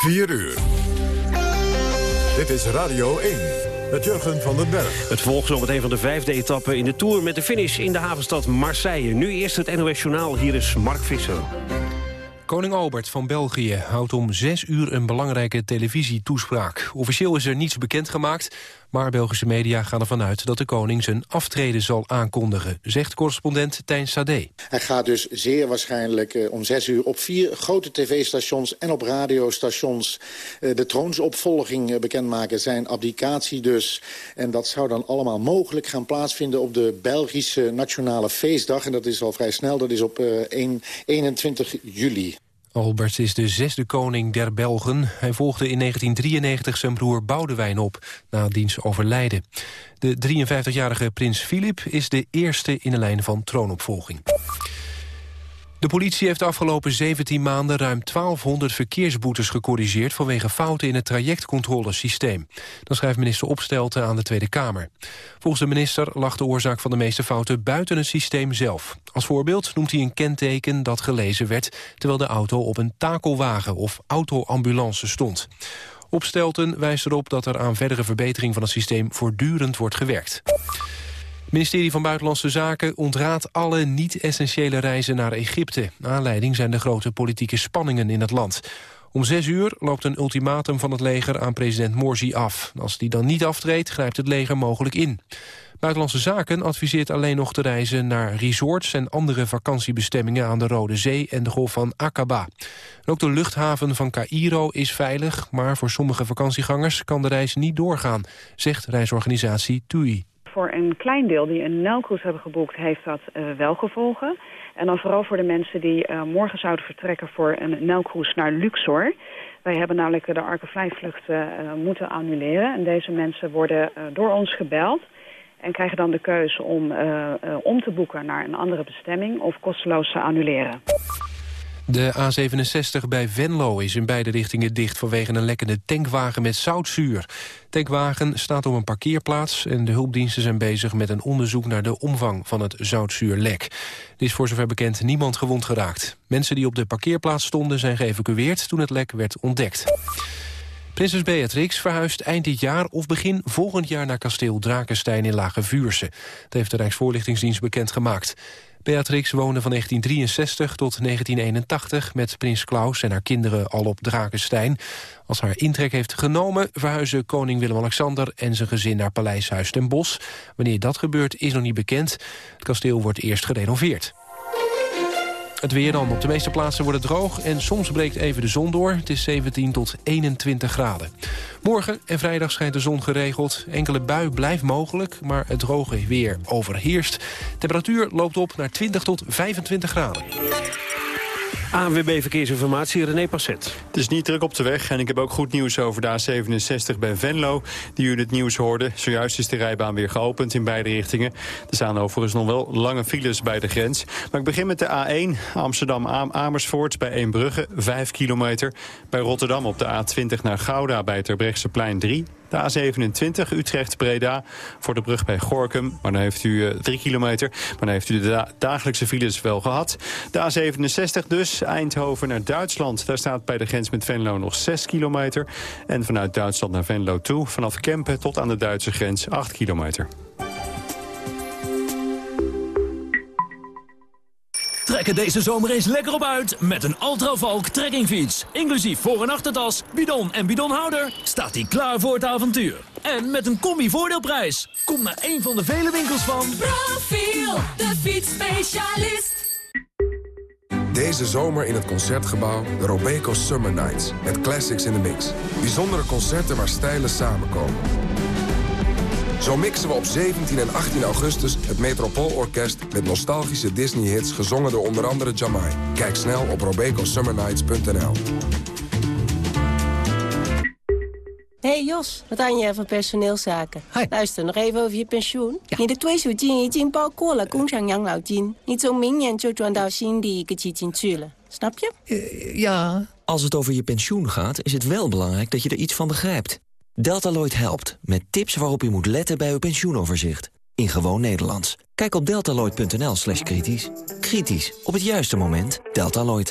4 uur. Dit is Radio 1 met Jurgen van den Berg. Het volgt zometeen van de vijfde etappe in de Tour... met de finish in de havenstad Marseille. Nu eerst het NOS Journaal. Hier is Mark Visser. Koning Albert van België houdt om zes uur een belangrijke televisietoespraak. Officieel is er niets bekendgemaakt, maar Belgische media gaan ervan uit dat de koning zijn aftreden zal aankondigen, zegt correspondent Tijn Sade. Hij gaat dus zeer waarschijnlijk uh, om zes uur op vier grote tv-stations en op radiostations uh, de troonsopvolging uh, bekendmaken, zijn abdicatie dus. En dat zou dan allemaal mogelijk gaan plaatsvinden op de Belgische Nationale Feestdag. En dat is al vrij snel, dat is op 1, 21 juli. Albert is de zesde koning der Belgen. Hij volgde in 1993 zijn broer Boudewijn op, na diens overlijden. De 53-jarige prins Filip is de eerste in de lijn van troonopvolging. De politie heeft de afgelopen 17 maanden ruim 1200 verkeersboetes gecorrigeerd vanwege fouten in het trajectcontrolesysteem. Dat schrijft minister Opstelten aan de Tweede Kamer. Volgens de minister lag de oorzaak van de meeste fouten buiten het systeem zelf. Als voorbeeld noemt hij een kenteken dat gelezen werd terwijl de auto op een takelwagen of autoambulance stond. Opstelten wijst erop dat er aan verdere verbetering van het systeem voortdurend wordt gewerkt. Het ministerie van Buitenlandse Zaken ontraadt alle niet-essentiële reizen naar Egypte. Aanleiding zijn de grote politieke spanningen in het land. Om zes uur loopt een ultimatum van het leger aan president Morsi af. Als die dan niet aftreedt, grijpt het leger mogelijk in. Buitenlandse Zaken adviseert alleen nog te reizen naar resorts... en andere vakantiebestemmingen aan de Rode Zee en de Golf van Aqaba. ook de luchthaven van Cairo is veilig... maar voor sommige vakantiegangers kan de reis niet doorgaan... zegt reisorganisatie TUI. Voor een klein deel die een Nelcruise hebben geboekt, heeft dat uh, wel gevolgen. En dan vooral voor de mensen die uh, morgen zouden vertrekken voor een Nelcruise naar Luxor. Wij hebben namelijk de Arke-vluchten uh, moeten annuleren. En deze mensen worden door ons gebeld en krijgen dan de keuze om om te boeken naar een andere bestemming of kosteloos te annuleren. De A67 bij Venlo is in beide richtingen dicht vanwege een lekkende tankwagen met zoutzuur. tankwagen staat op een parkeerplaats en de hulpdiensten zijn bezig met een onderzoek naar de omvang van het zoutzuurlek. Er is voor zover bekend niemand gewond geraakt. Mensen die op de parkeerplaats stonden zijn geëvacueerd toen het lek werd ontdekt. Prinses Beatrix verhuist eind dit jaar of begin volgend jaar naar kasteel Drakenstein in Lage Vuurse. Dat heeft de Rijksvoorlichtingsdienst bekendgemaakt. Beatrix woonde van 1963 tot 1981 met prins Klaus en haar kinderen al op Drakenstein. Als haar intrek heeft genomen verhuizen koning Willem-Alexander en zijn gezin naar Paleishuis ten Bosch. Wanneer dat gebeurt is nog niet bekend. Het kasteel wordt eerst gerenoveerd. Het weer dan. Op de meeste plaatsen wordt het droog en soms breekt even de zon door. Het is 17 tot 21 graden. Morgen en vrijdag schijnt de zon geregeld. Enkele bui blijft mogelijk, maar het droge weer overheerst. Temperatuur loopt op naar 20 tot 25 graden. ANWB Verkeersinformatie, René Passet. Het is niet druk op de weg en ik heb ook goed nieuws over de A67 bij Venlo. Die u het nieuws hoorde. Zojuist is de rijbaan weer geopend in beide richtingen. Er staan overigens nog wel lange files bij de grens. Maar ik begin met de A1 Amsterdam-Amersfoort bij Eembrugge, 5 kilometer. Bij Rotterdam op de A20 naar Gouda bij Terbrechtseplein 3. De A27 Utrecht-Breda voor de brug bij Gorkum. Maar dan heeft u uh, drie kilometer. Maar dan heeft u de dagelijkse files wel gehad. De A67 dus, Eindhoven naar Duitsland. Daar staat bij de grens met Venlo nog 6 kilometer. En vanuit Duitsland naar Venlo toe. Vanaf Kempen tot aan de Duitse grens 8 kilometer. Trekken deze zomer eens lekker op uit met een Ultravalk trekkingfiets. Inclusief voor- en achtertas, bidon en bidonhouder staat hij klaar voor het avontuur. En met een combi-voordeelprijs. Kom naar een van de vele winkels van... Profiel, de fietsspecialist. Deze zomer in het Concertgebouw de Robeco Summer Nights. Met classics in the mix. Bijzondere concerten waar stijlen samenkomen. Zo mixen we op 17 en 18 augustus het Metropoolorkest... met nostalgische Disney-hits gezongen door onder andere Jamai. Kijk snel op robecosummernights.nl. Hey Jos, wat aan je van personeelszaken? Luister nog even over je pensioen. Ja. Je de tweesuijin is in Balkola, Kongsang Yanglao Niet zo mingen zo dan Dao zien die ik het in zullen. Snap je? Eh, ja. Als het over je pensioen gaat, is het wel belangrijk dat je er iets van begrijpt. Deltaloid helpt, met tips waarop u moet letten bij uw pensioenoverzicht. In gewoon Nederlands. Kijk op deltaloid.nl slash kritisch. Kritisch, op het juiste moment. Deltaloid.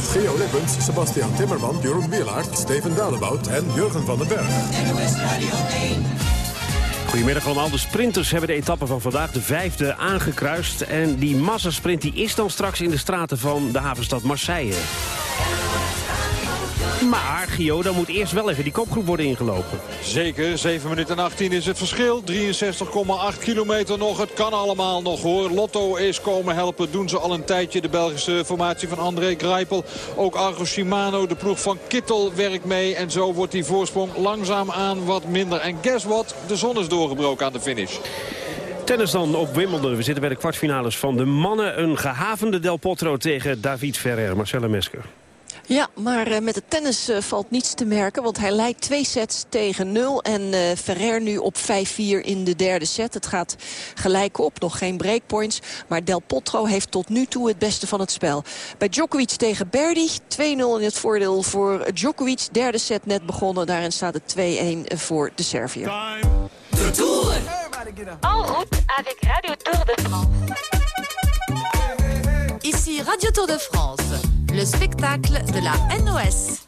Met Geo Lippens, Sebastian Timmerman, Jeroen Wielaert, Steven Dalebout en Jurgen van den Berg. Goedemiddag allemaal. De sprinters hebben de etappe van vandaag, de vijfde, aangekruist. En die massasprint die is dan straks in de straten van de havenstad Marseille. Maar, Gio, dan moet eerst wel even die kopgroep worden ingelopen. Zeker, 7 minuten en 18 is het verschil. 63,8 kilometer nog. Het kan allemaal nog hoor. Lotto is komen helpen. Doen ze al een tijdje. De Belgische formatie van André Greipel. Ook Argo Shimano, de ploeg van Kittel, werkt mee. En zo wordt die voorsprong langzaam aan wat minder. En guess what? De zon is doorgebroken aan de finish. Tennis dan op Wimbledon. We zitten bij de kwartfinales van de mannen. Een gehavende Del Potro tegen David Ferrer. Marcella Mesker. Ja, maar uh, met het tennis uh, valt niets te merken. Want hij leidt twee sets tegen nul. En uh, Ferrer nu op 5-4 in de derde set. Het gaat gelijk op, nog geen breakpoints. Maar Del Potro heeft tot nu toe het beste van het spel. Bij Djokovic tegen Berdy. 2-0 in het voordeel voor Djokovic. Derde set net begonnen. Daarin staat het 2-1 voor de Serviër. De Tour. En route avec Radio Tour de France. Ici Radio Tour de France. Le spectacle de la NOS.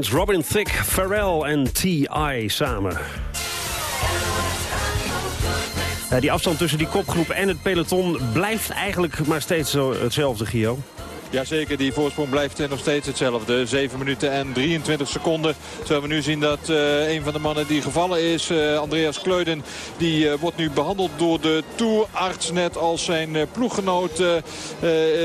Robin Thicke, Pharrell en T.I. samen. Die afstand tussen die kopgroep en het peloton blijft eigenlijk maar steeds hetzelfde, Gio. Jazeker, die voorsprong blijft nog steeds hetzelfde. 7 minuten en 23 seconden. Terwijl we nu zien dat uh, een van de mannen die gevallen is, uh, Andreas Kleuden... die uh, wordt nu behandeld door de tourarts. Net als zijn ploeggenoot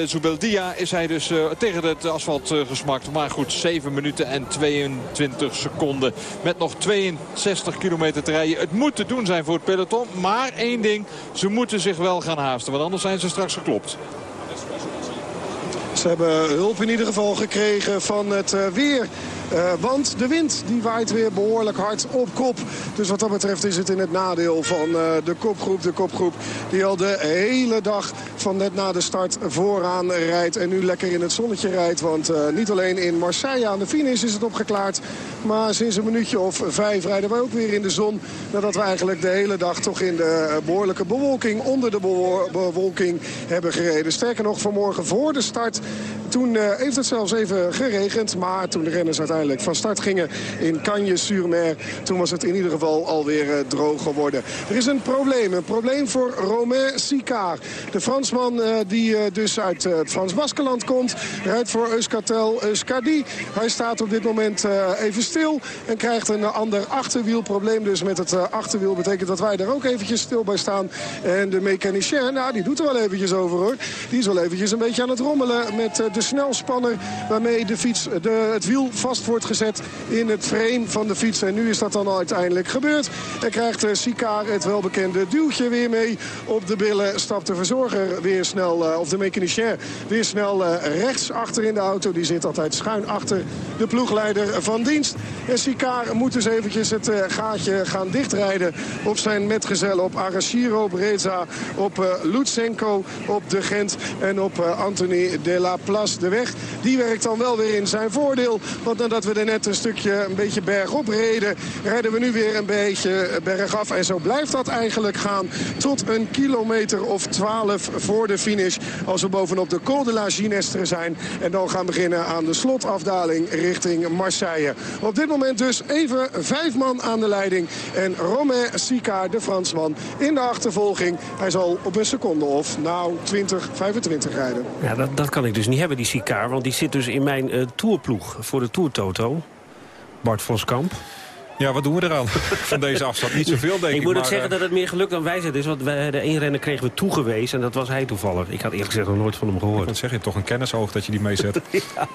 Zubeldia is hij dus tegen het asfalt gesmakt. Maar goed, 7 minuten en 22 seconden. Met nog 62 kilometer te rijden. Het moet te doen zijn voor het peloton. Maar één ding, ze moeten zich wel gaan haasten. Want anders zijn ze straks geklopt. Ze hebben hulp in ieder geval gekregen van het weer want de wind die waait weer behoorlijk hard op kop. Dus wat dat betreft is het in het nadeel van de kopgroep. De kopgroep die al de hele dag van net na de start vooraan rijdt. En nu lekker in het zonnetje rijdt. Want niet alleen in Marseille aan de finish is het opgeklaard. Maar sinds een minuutje of vijf rijden wij ook weer in de zon. Nadat we eigenlijk de hele dag toch in de behoorlijke bewolking, onder de bewolking hebben gereden. Sterker nog, vanmorgen voor de start toen heeft het zelfs even geregend. Maar toen de renners uiteindelijk van start gingen in Cagnes-sur-Mer... toen was het in ieder geval alweer uh, droog geworden. Er is een probleem. Een probleem voor Romain Sicard. De Fransman uh, die dus uit het Frans Baskeland komt. Rijdt voor Euskartel Euskadi. Hij staat op dit moment even stil. En krijgt een ander achterwielprobleem. Dus met het achterwiel betekent dat wij er ook eventjes stil bij staan. En de mechanicien, nou die doet er wel eventjes over hoor. Die is wel eventjes een beetje aan het rommelen met de snelspanner waarmee de fiets, de, het wiel vast wordt gezet in het frame van de fiets. En nu is dat dan uiteindelijk gebeurd. En krijgt Sikaar het welbekende duwtje weer mee op de billen. Stapt de verzorger weer snel, uh, of de mechanicien weer snel uh, rechts achter in de auto. Die zit altijd schuin achter de ploegleider van dienst. En Sikaar moet dus eventjes het gaatje gaan dichtrijden op zijn metgezel op Arashiro Breza, op Lutsenko, op de Gent en op Anthony de la Place de weg. Die werkt dan wel weer in zijn voordeel. Want nadat we er net een stukje een beetje bergop reden... rijden we nu weer een beetje bergaf. En zo blijft dat eigenlijk gaan tot een kilometer of 12 voor de finish. Als we bovenop de Col de la Ginestre zijn. En dan gaan beginnen aan de slotafdaling richting Marseille. Op dit moment dus even vijf man aan de leiding. En Romain Sicard, de Fransman, in de achtervolging. Hij zal op een seconde of nou 20, 25 rijden. Ja, dat, dat kan ik dus niet hebben, die Sikaar. Want die zit dus in mijn uh, tourploeg voor de Tour Toto. Bart Voskamp. Ja, wat doen we eraan van deze afstand? Niet zoveel, denk ik. Ik moet ook zeggen eh, dat het meer geluk dan wijsheid is. Want wij, de één renner kregen we toegewezen en dat was hij toevallig. Ik had eerlijk gezegd nog nooit van hem gehoord. Wat zeg je, toch een kennisoog dat je die meezet. ja.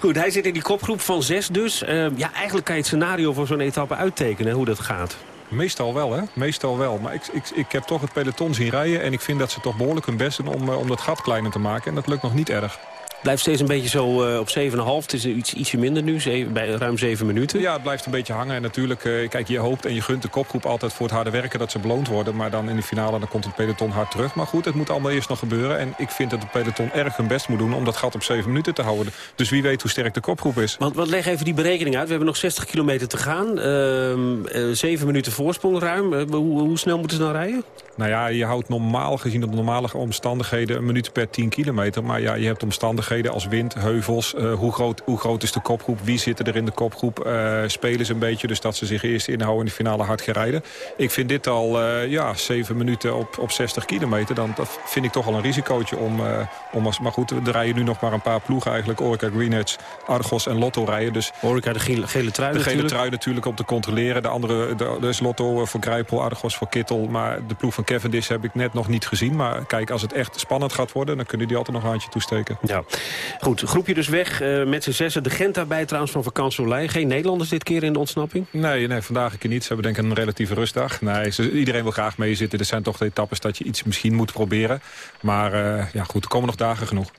Goed, hij zit in die kopgroep van zes dus. Uh, ja, eigenlijk kan je het scenario voor zo'n etappe uittekenen, hoe dat gaat. Meestal wel, hè? Meestal wel. Maar ik, ik, ik heb toch het peloton zien rijden... en ik vind dat ze toch behoorlijk hun best doen om, om dat gat kleiner te maken. En dat lukt nog niet erg. Blijft steeds een beetje zo uh, op 7,5. Het is iets, ietsje minder nu, zeven, bij ruim 7 minuten. Ja, het blijft een beetje hangen. En natuurlijk, uh, kijk, je hoopt en je gunt de kopgroep altijd voor het harde werken... dat ze beloond worden. Maar dan in de finale dan komt het peloton hard terug. Maar goed, het moet allemaal eerst nog gebeuren. En ik vind dat het peloton erg hun best moet doen... om dat gat op 7 minuten te houden. Dus wie weet hoe sterk de kopgroep is. Want, wat leg even die berekening uit. We hebben nog 60 kilometer te gaan. Uh, 7 minuten voorsprong ruim. Hoe, hoe, snel moeten ze dan rijden? Nou ja, je houdt normaal gezien op normale omstandigheden... een minuut per 10 kilometer. Maar ja, je hebt omstandigheden als wind, heuvels. Uh, hoe, groot, hoe groot is de kopgroep? Wie zitten er in de kopgroep? Uh, spelen ze een beetje, dus dat ze zich eerst inhouden... in de finale hard gaan rijden. Ik vind dit al uh, ja, 7 minuten op, op 60 kilometer. Dan, dat vind ik toch al een risicootje om... om als, maar goed, er rijden nu nog maar een paar ploegen eigenlijk. Orica Greenwich, Argos en Lotto rijden. Dus Orica de gele, gele trui De natuurlijk. gele trui natuurlijk om te controleren. De andere, de, dus Lotto voor Grijpel, Argos voor Kittel. Maar de ploeg van Cavendish heb ik net nog niet gezien. Maar kijk, als het echt spannend gaat worden... dan kunnen die altijd nog een handje toesteken. Ja, goed. Groepje dus weg uh, met z'n zessen. De Gent daarbij trouwens van vakantie Geen Nederlanders dit keer in de ontsnapping? Nee, nee vandaag een keer niet. Ze hebben denk ik een relatieve rustdag. Nee, ze, iedereen wil graag meezitten. Er zijn toch de etappes dat je iets misschien moet proberen. Maar uh, ja, goed, er komen nog dagen genoeg.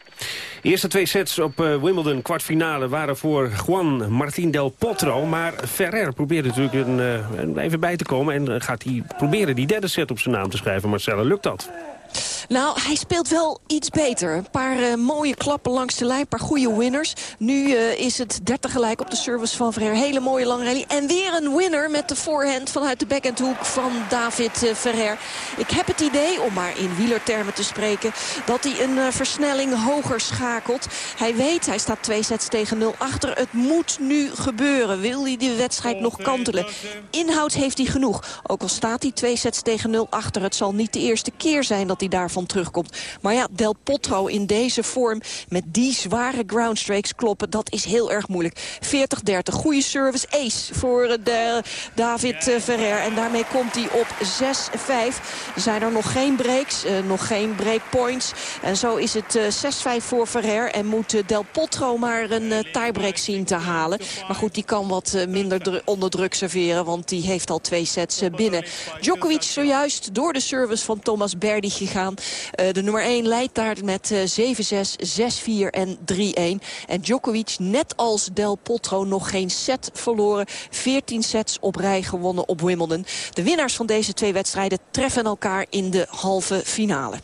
De eerste twee sets op uh, Wimbledon kwartfinale waren voor Juan Martín del Potro. Maar Ferrer probeerde natuurlijk een, uh, even bij te komen. En gaat hij proberen die derde set op zijn naam te schrijven. Marcella, lukt dat? Nou, hij speelt wel iets beter. Een paar uh, mooie klappen langs de lijn, een paar goede winners. Nu uh, is het 30 gelijk op de service van Ferrer. Hele mooie lange rally. En weer een winner met de voorhand vanuit de backhandhoek van David uh, Ferrer. Ik heb het idee, om maar in wielertermen te spreken... dat hij een versnelling hoger schakelt. Hij weet, hij staat twee sets tegen 0 achter. Het moet nu gebeuren. Wil hij de wedstrijd nog kantelen? Inhoud heeft hij genoeg. Ook al staat hij twee sets tegen 0 achter. Het zal niet de eerste keer zijn dat hij daarvan terugkomt. Maar ja, Del Potro in deze vorm met die zware groundstrikes kloppen... dat is heel erg moeilijk. 40-30, goede service, ace voor de David Ferrer. En daarmee komt hij op 6-5. Zijn er nog geen breaks, uh, nog geen breakpoints. En zo is het uh, 6-5 voor Ferrer. En moet Del Potro maar een tiebreak zien te halen. Maar goed, die kan wat minder onder druk serveren. Want die heeft al twee sets binnen. Djokovic zojuist door de service van Thomas Berdy gaan. de nummer 1 leidt daar met 7-6, 6-4 en 3-1. En Djokovic, net als Del Potro, nog geen set verloren. 14 sets op rij gewonnen op Wimbledon. De winnaars van deze twee wedstrijden treffen elkaar in de halve finale.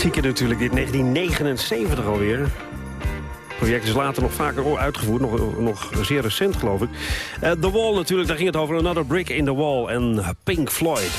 Klassieker natuurlijk, dit 1979 alweer. Het project is later nog vaker uitgevoerd, nog, nog zeer recent geloof ik. Uh, the Wall natuurlijk, daar ging het over Another Brick in the Wall en Pink Floyd.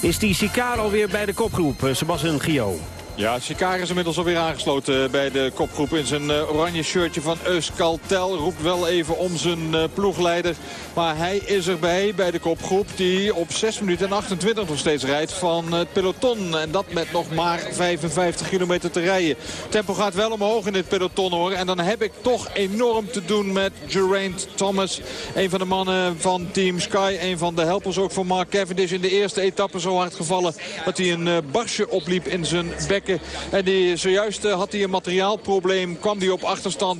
Is die Sicaar alweer bij de kopgroep, uh, Sebastian Gio? Ja, Sikar is inmiddels alweer aangesloten bij de kopgroep in zijn eh, oranje shirtje van Euskaltel. Roept wel even om zijn eh, ploegleider. Maar hij is erbij bij de kopgroep die op 6 minuten en 28 nog steeds rijdt van het peloton. En dat met nog maar 55 kilometer te rijden. Tempo gaat wel omhoog in dit peloton hoor. En dan heb ik toch enorm te doen met Geraint Thomas. Een van de mannen van Team Sky. Een van de helpers ook van Mark Cavendish in de eerste etappe zo hard gevallen. Dat hij een uh, barsje opliep in zijn bek en die, zojuist eh, had hij een materiaalprobleem. Kwam hij op achterstand,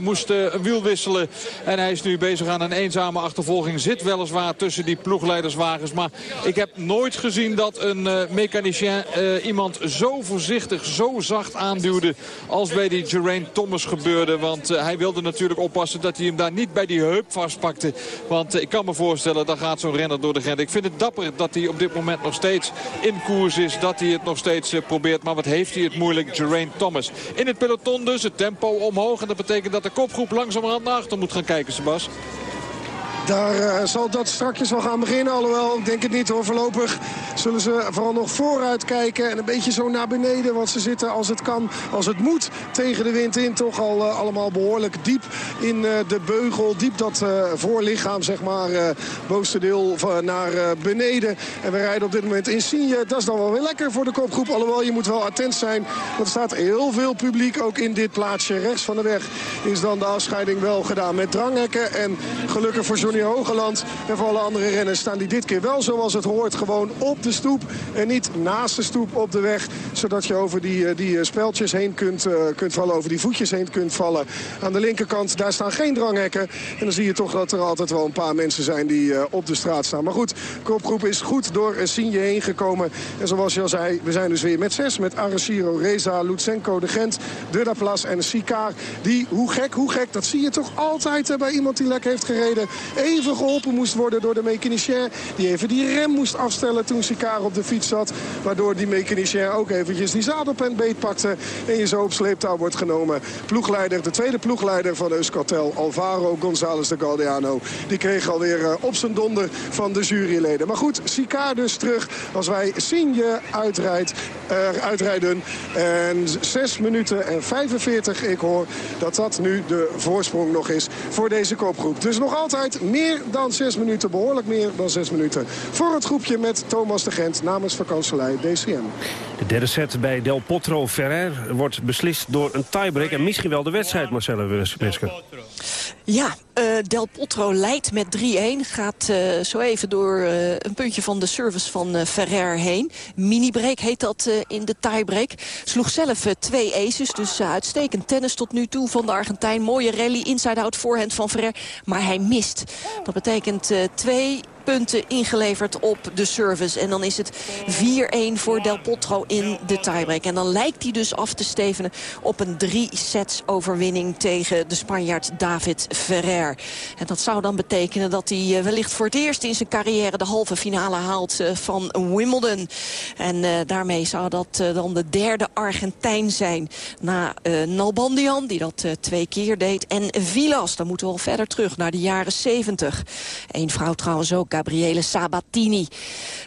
moest eh, een wiel wisselen. En hij is nu bezig aan een eenzame achtervolging. Zit weliswaar tussen die ploegleiderswagens. Maar ik heb nooit gezien dat een uh, mechanicien iemand zo voorzichtig, zo zacht aanduwde... als bij die Geraint Thomas gebeurde. Want hij wilde natuurlijk oppassen dat hij hem daar niet bij die heup vastpakte. Want ik kan me voorstellen, dan gaat zo'n renner door de grens. Ik vind het dapper dat hij op dit moment nog steeds in koers is. Dat hij het nog steeds probeert. Maar wat heeft hij het moeilijk, Geraint Thomas. In het peloton dus, het tempo omhoog. En dat betekent dat de kopgroep langzamerhand naar achter moet gaan kijken, Sebas. Daar uh, zal dat strakjes wel gaan beginnen. Alhoewel, ik denk het niet hoor. Voorlopig zullen ze vooral nog vooruit kijken. En een beetje zo naar beneden. Want ze zitten als het kan, als het moet, tegen de wind in. Toch al uh, allemaal behoorlijk diep in uh, de beugel. Diep dat voorlichaam, zeg maar. bovenste deel naar beneden. En we rijden op dit moment in Signe. Dat is dan wel weer lekker voor de kopgroep. Alhoewel, je moet wel attent zijn. Want er staat heel veel publiek ook in dit plaatsje. Rechts van de weg is dan de afscheiding wel gedaan met dranghekken. En gelukkig voor Johnny Hogeland en voor alle andere renners staan die dit keer wel zoals het hoort. Gewoon op de stoep en niet naast de stoep op de weg. Zodat je over die, die speltjes heen kunt, uh, kunt vallen, over die voetjes heen kunt vallen. Aan de linkerkant, daar staan geen dranghekken. En dan zie je toch dat er altijd wel een paar mensen zijn die op de straat staan. Maar goed, kopgroep is goed door Signe heen gekomen. En zoals je al zei, we zijn dus weer met zes. Met Arashiro, Reza, Lutsenko, De Gent, Dudaplas en Sikaar. Die, hoe gek, hoe gek, dat zie je toch altijd bij iemand die lekker heeft gereden even geholpen moest worden door de mechanicien. Die even die rem moest afstellen toen Sikaar op de fiets zat. Waardoor die mechanicien ook eventjes die zadelpen beet pakte. En je zo op sleeptouw wordt genomen. Ploegleider, de tweede ploegleider van Euskartel, Alvaro González de Galdeano. Die kreeg alweer uh, op zijn donder van de juryleden. Maar goed, Sikaar dus terug als wij Signe uitrijdt, uitrijden. En 6 minuten en 45. Ik hoor dat dat nu de voorsprong nog is voor deze kopgroep. Dus nog altijd meer dan 6 minuten, behoorlijk meer dan 6 minuten. Voor het groepje met Thomas de Gent namens vakantselij DCM. De derde set bij Del Potro Ferrer wordt beslist door een tiebreak. En misschien wel de wedstrijd, Marcella Wesker. Ja, uh, Del Potro leidt met 3-1. Gaat uh, zo even door uh, een puntje van de service van Ferrer heen. Mini-break heet dat in de tiebreak. Sloeg zelf twee aces, dus uitstekend tennis tot nu toe van de Argentijn. Mooie rally, inside-out voorhand van Ferrer. Maar hij mist. Dat betekent twee punten ingeleverd op de service. En dan is het 4-1 voor Del Potro in de tiebreak. En dan lijkt hij dus af te stevenen op een drie sets overwinning tegen de Spanjaard David Ferrer. En dat zou dan betekenen dat hij wellicht voor het eerst in zijn carrière de halve finale haalt van Wimbledon. En uh, daarmee zou dat dan de derde Argentijn zijn. Na Nalbandian, die dat twee keer deed. En Vilas, dan moeten we al verder terug naar de jaren 70. Eén vrouw trouwens ook, Gabriele Sabatini.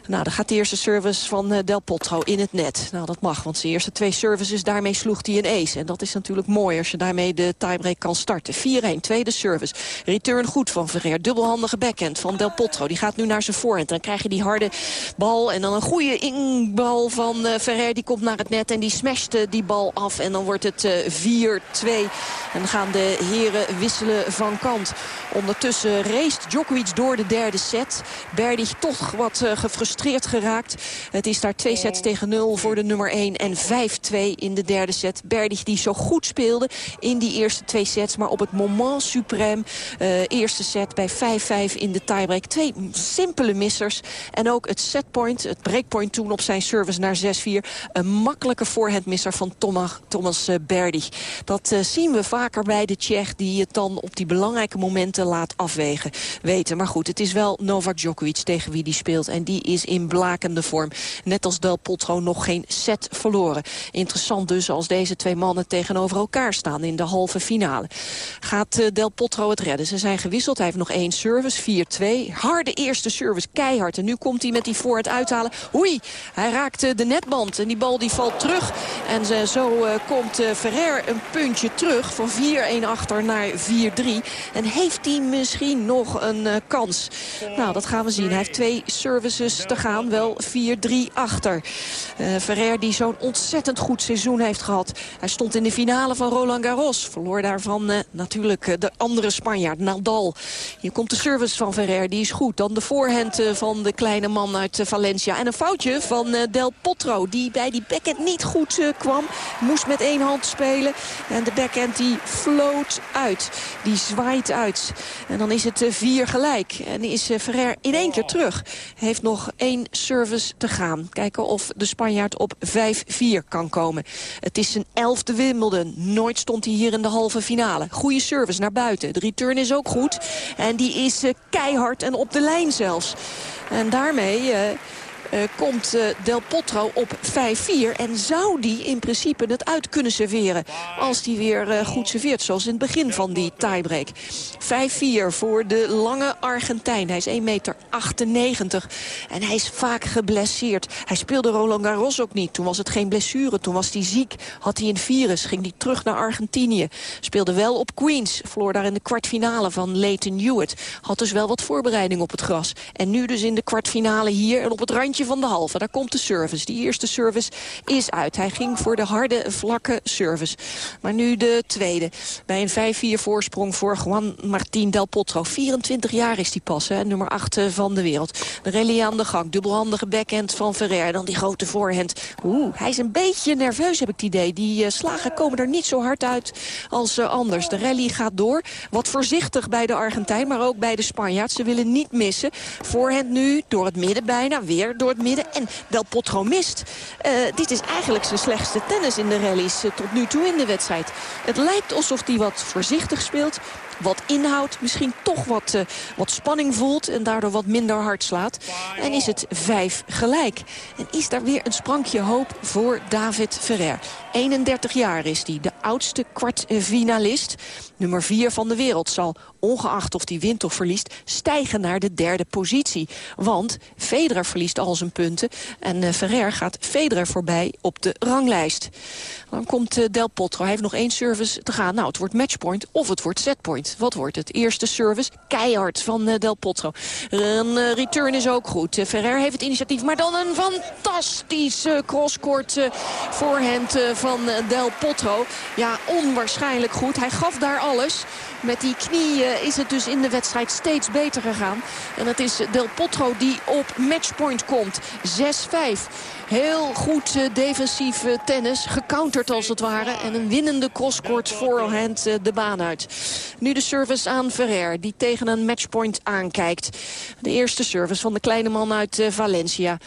Nou, dan gaat de eerste service van Del Potro in het net. Nou, dat mag, want zijn eerste twee services, daarmee sloeg hij een ace. En dat is natuurlijk mooi als je daarmee de tiebreak kan starten. 4-1, tweede service. Return goed van Ferrer. Dubbelhandige backhand van Del Potro. Die gaat nu naar zijn voorhand. Dan krijg je die harde bal en dan een goede inbal van uh, Ferrer. Die komt naar het net en die smasht uh, die bal af. En dan wordt het uh, 4-2. En dan gaan de heren wisselen van kant. Ondertussen race Djokovic door de derde set. Berdych toch wat uh, gefrustreerd geraakt. Het is daar twee sets tegen nul voor de nummer 1 en 5-2 in de derde set. Berdych die zo goed speelde in die eerste twee sets. Maar op het moment suprême, uh, eerste set bij 5-5 in de tiebreak. Twee simpele missers. En ook het setpoint, het breakpoint toen op zijn service naar 6-4. Een makkelijke voorhandmisser van Thomas, Thomas Berdych. Dat zien we vaker bij de Tsjech die het dan op die belangrijke momenten laat afwegen. Weten. Maar goed, het is wel Novak Djokovic tegen wie die speelt. En die is in blakende vorm. Net als Del Potro nog geen set verloren. Interessant dus als deze twee mannen tegenover elkaar staan in de halve finale. Gaat uh, Del Potro het redden? Ze zijn gewisseld. Hij heeft nog één service, 4-2. Harde eerste service, keihard. En nu komt hij met die voor het uithalen. Oei, hij raakt de netband. En die bal die valt terug. En uh, zo uh, komt Ferrer een puntje terug. Van 4-1 achter naar 4-3. En heeft hij misschien nog een kans? Nou, dat gaan we zien. Hij heeft twee services te gaan, wel 4-3 achter. Uh, Ferrer die zo'n ontzettend goed seizoen heeft gehad. Hij stond in de finale van Roland Garros. Verloor daarvan uh, natuurlijk uh, de andere Spanjaard, Nadal. Hier komt de service van Ferrer, die is goed. Dan de voorhand van de kleine man uit Valencia. En een foutje van Del Potro, die bij die backhand niet goed kwam. Moest met één hand spelen. En de backhand die floot uit. Die zwaait uit. En dan is het vier gelijk. En is Ferrer in één keer terug. Hij heeft nog één service te gaan. Kijken of de Spanjaard op 5-4 kan komen. Het is zijn elfde Wimbledon. Nooit stond hij hier in de halve finale. Goede service naar buiten. De return is ook goed. En die is uh, keihard en op de lijn zelfs. En daarmee... Uh, eh, komt eh, Del Potro op 5-4. En zou die in principe het uit kunnen serveren. Als die weer eh, goed serveert, zoals in het begin van die tiebreak. 5-4 voor de lange Argentijn. Hij is 1,98 meter. En hij is vaak geblesseerd. Hij speelde Roland Garros ook niet. Toen was het geen blessure. Toen was hij ziek. Had hij een virus. Ging hij terug naar Argentinië. Speelde wel op Queens. Verloor daar in de kwartfinale van Leighton Hewitt. Had dus wel wat voorbereiding op het gras. En nu dus in de kwartfinale hier en op het randje van de halve. Daar komt de service. Die eerste service is uit. Hij ging voor de harde, vlakke service. Maar nu de tweede. Bij een 5-4 voorsprong voor Juan Martín Del Potro. 24 jaar is die pas, nummer 8 eh, van de wereld. De rally aan de gang. Dubbelhandige backhand van Ferrer. Dan die grote voorhand. Oeh, hij is een beetje nerveus, heb ik het idee. Die uh, slagen komen er niet zo hard uit als uh, anders. De rally gaat door. Wat voorzichtig bij de Argentijn, maar ook bij de Spanjaard. Ze willen niet missen. Voorhand nu door het midden bijna. Weer door het midden. En Del Potro mist. Uh, dit is eigenlijk zijn slechtste tennis in de rallies uh, tot nu toe in de wedstrijd. Het lijkt alsof hij wat voorzichtig speelt wat inhoud, misschien toch wat, uh, wat spanning voelt... en daardoor wat minder hard slaat. En is het vijf gelijk. En is daar weer een sprankje hoop voor David Ferrer. 31 jaar is hij, de oudste kwartfinalist. Nummer 4 van de wereld zal, ongeacht of hij wint of verliest... stijgen naar de derde positie. Want Federer verliest al zijn punten... en uh, Ferrer gaat Federer voorbij op de ranglijst. Dan komt uh, Del Potro, hij heeft nog één service te gaan. Nou, het wordt matchpoint of het wordt setpoint. Wat wordt het? Eerste service, keihard van uh, Del Potro. Een return is ook goed. Ferrer heeft het initiatief, maar dan een fantastische crosscourt voorhand van Del Potro. Ja, onwaarschijnlijk goed. Hij gaf daar alles. Met die knie is het dus in de wedstrijd steeds beter gegaan. En het is Del Potro die op matchpoint komt. 6-5. Heel goed uh, defensief uh, tennis. Gecounterd als het ware. En een winnende crosscourt voorhand uh, de baan uit. Nu de service aan Ferrer. Die tegen een matchpoint aankijkt. De eerste service van de kleine man uit Valencia.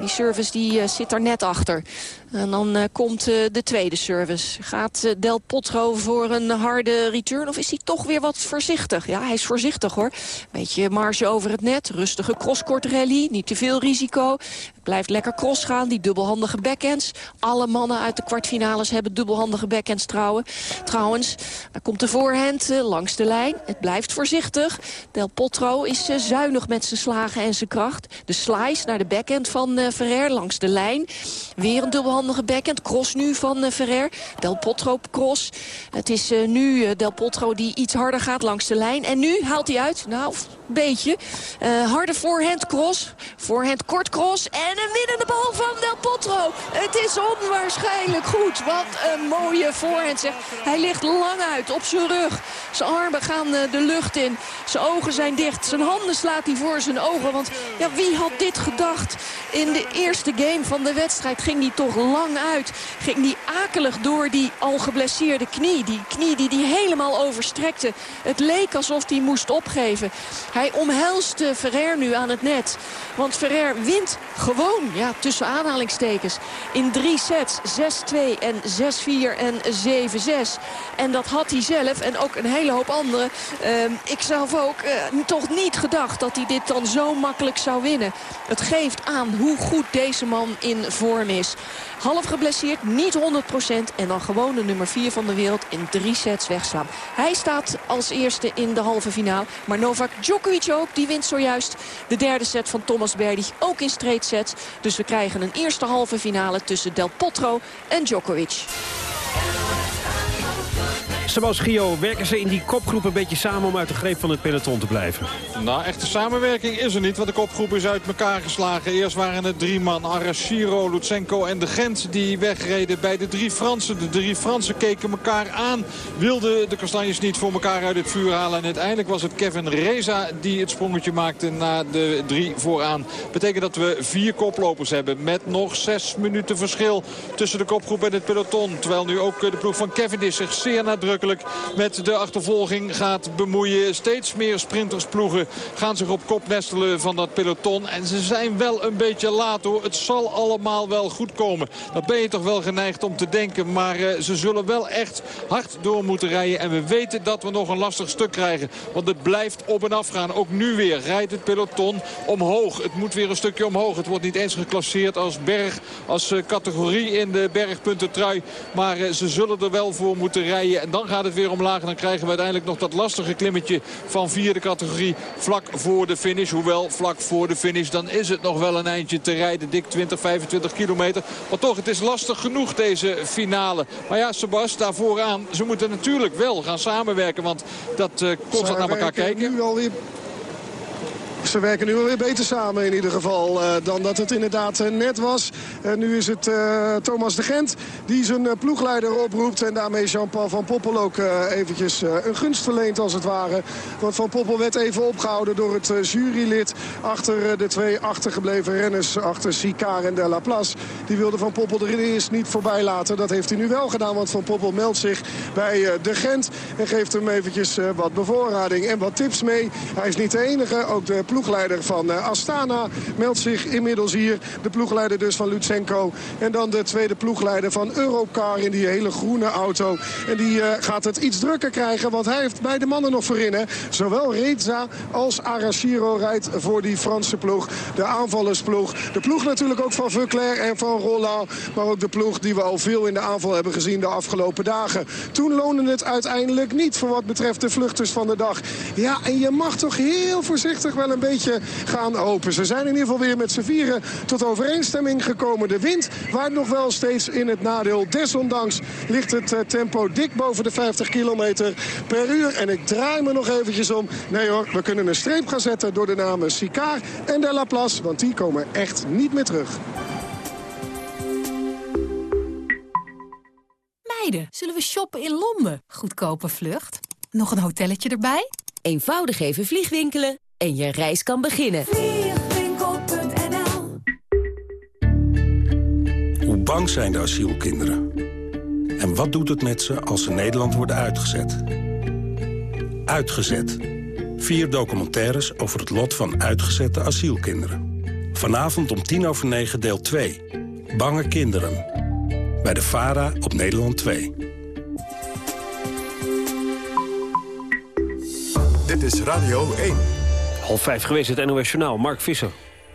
Die service die, zit er net achter. En dan uh, komt uh, de tweede service. Gaat Del Potro voor een harde return of is hij toch weer wat voorzichtig? Ja, hij is voorzichtig hoor. Beetje marge over het net, rustige crosscourt rally, niet te veel risico. Blijft lekker cross gaan, die dubbelhandige backhands. Alle mannen uit de kwartfinales hebben dubbelhandige backhands trouwen. trouwens. Dan komt de voorhand langs de lijn. Het blijft voorzichtig. Del Potro is zuinig met zijn slagen en zijn kracht. De slice naar de backhand van Ferrer langs de lijn. Weer een dubbelhandige handige backhand. Cross nu van uh, Ferrer. Del Potro cross. Het is uh, nu Del Potro die iets harder gaat langs de lijn. En nu haalt hij uit. Nou, een beetje. harde voorhand cross. Voorhand kort cross. En een winnende bal van Del Potro. Het is onwaarschijnlijk goed. Wat een mooie voorhand zeg. Hij ligt lang uit op zijn rug. Zijn armen gaan de lucht in. Zijn ogen zijn dicht. Zijn handen slaat hij voor zijn ogen. Want ja, wie had dit gedacht? In de eerste game van de wedstrijd ging hij toch lang uit. Ging die akelig door die al geblesseerde knie. Die knie die hij helemaal overstrekte. Het leek alsof hij moest opgeven. Hij omhelste Ferrer nu aan het net. Want Ferrer wint gewoon, ja, tussen aanhalingstekens. In drie sets, 6-2 en 6-4 en 7-6. En dat had hij zelf en ook een hele hoop anderen. Uh, ik zelf ook uh, toch niet gedacht dat hij dit dan zo makkelijk zou winnen. Het geeft aan hoe goed deze man in vorm is. Half geblesseerd, niet 100%. En dan gewoon de nummer 4 van de wereld in drie sets wegslaan. Hij staat als eerste in de halve finale. Maar Novak Djokovic ook, die wint zojuist de derde set van Thomas Berdych. Ook in straight sets. Dus we krijgen een eerste halve finale tussen Del Potro en Djokovic. Zoals Gio, werken ze in die kopgroep een beetje samen om uit de greep van het peloton te blijven? Nou, echte samenwerking is er niet, want de kopgroep is uit elkaar geslagen. Eerst waren het drie man, Arashiro, Lutsenko en de Gent, die wegreden bij de drie Fransen. De drie Fransen keken elkaar aan, wilden de kastanjes niet voor elkaar uit het vuur halen. En uiteindelijk was het Kevin Reza die het sprongetje maakte na de drie vooraan. Betekent dat we vier koplopers hebben met nog zes minuten verschil tussen de kopgroep en het peloton. Terwijl nu ook de ploeg van Kevin is zich zeer nadrukkelijk met de achtervolging gaat bemoeien. Steeds meer sprintersploegen gaan zich op kop nestelen van dat peloton. En ze zijn wel een beetje laat hoor. Het zal allemaal wel goed komen. Dat ben je toch wel geneigd om te denken. Maar uh, ze zullen wel echt hard door moeten rijden. En we weten dat we nog een lastig stuk krijgen. Want het blijft op en af gaan. Ook nu weer rijdt het peloton omhoog. Het moet weer een stukje omhoog. Het wordt niet eens geclasseerd als berg, als uh, categorie in de bergpuntentrui. Maar uh, ze zullen er wel voor moeten rijden. En dan gaat het weer omlaag. En dan krijgen we uiteindelijk nog dat lastige klimmetje van vierde categorie vlak voor de finish. Hoewel vlak voor de finish dan is het nog wel een eindje te rijden. Dik 20, 25 kilometer. Maar toch, het is lastig genoeg deze finale. Maar ja, Sebas, daar vooraan. Ze moeten natuurlijk wel gaan samenwerken. Want dat uh, constant naar elkaar kijken. Nu alweer ze werken nu wel weer beter samen in ieder geval uh, dan dat het inderdaad uh, net was. Nu is het Thomas de Gent die zijn ploegleider oproept. En daarmee Jean-Paul van Poppel ook eventjes een gunst verleent als het ware. Want Van Poppel werd even opgehouden door het jurylid achter de twee achtergebleven renners. Achter Sicard en De La Place. Die wilde Van Poppel er eerst niet voorbij laten. Dat heeft hij nu wel gedaan. Want Van Poppel meldt zich bij de Gent. En geeft hem eventjes wat bevoorrading en wat tips mee. Hij is niet de enige. Ook de ploegleider van uh, Astana meldt zich inmiddels hier. De ploegleider dus van Lutsenko. En dan de tweede ploegleider van Eurocar in die hele groene auto. En die uh, gaat het iets drukker krijgen, want hij heeft beide mannen nog voorin. Zowel Reza als Arashiro rijdt voor die Franse ploeg. De aanvallersploeg. De ploeg natuurlijk ook van Veuclair en van Roland. Maar ook de ploeg die we al veel in de aanval hebben gezien de afgelopen dagen. Toen loonde het uiteindelijk niet voor wat betreft de vluchters van de dag. Ja, en je mag toch heel voorzichtig wel een beetje gaan open. Ze zijn in ieder geval weer met z'n vieren tot overeenstemming gekomen. De wind waait nog wel steeds in het nadeel. Desondanks ligt het uh, tempo dik boven de 50 kilometer per uur. En ik draai me nog eventjes om. Nee hoor, we kunnen een streep gaan zetten door de namen Sicard en De La Place. Want die komen echt niet meer terug. Meiden, zullen we shoppen in Londen? Goedkope vlucht. Nog een hotelletje erbij? Eenvoudig even vliegwinkelen en je reis kan beginnen. Vliegwinkel.nl Hoe bang zijn de asielkinderen? En wat doet het met ze als ze Nederland worden uitgezet? Uitgezet. Vier documentaires over het lot van uitgezette asielkinderen. Vanavond om tien over negen deel 2. Bange kinderen. Bij de VARA op Nederland 2. Dit is Radio 1. Half vijf geweest, het NOS Journaal. Mark Visser.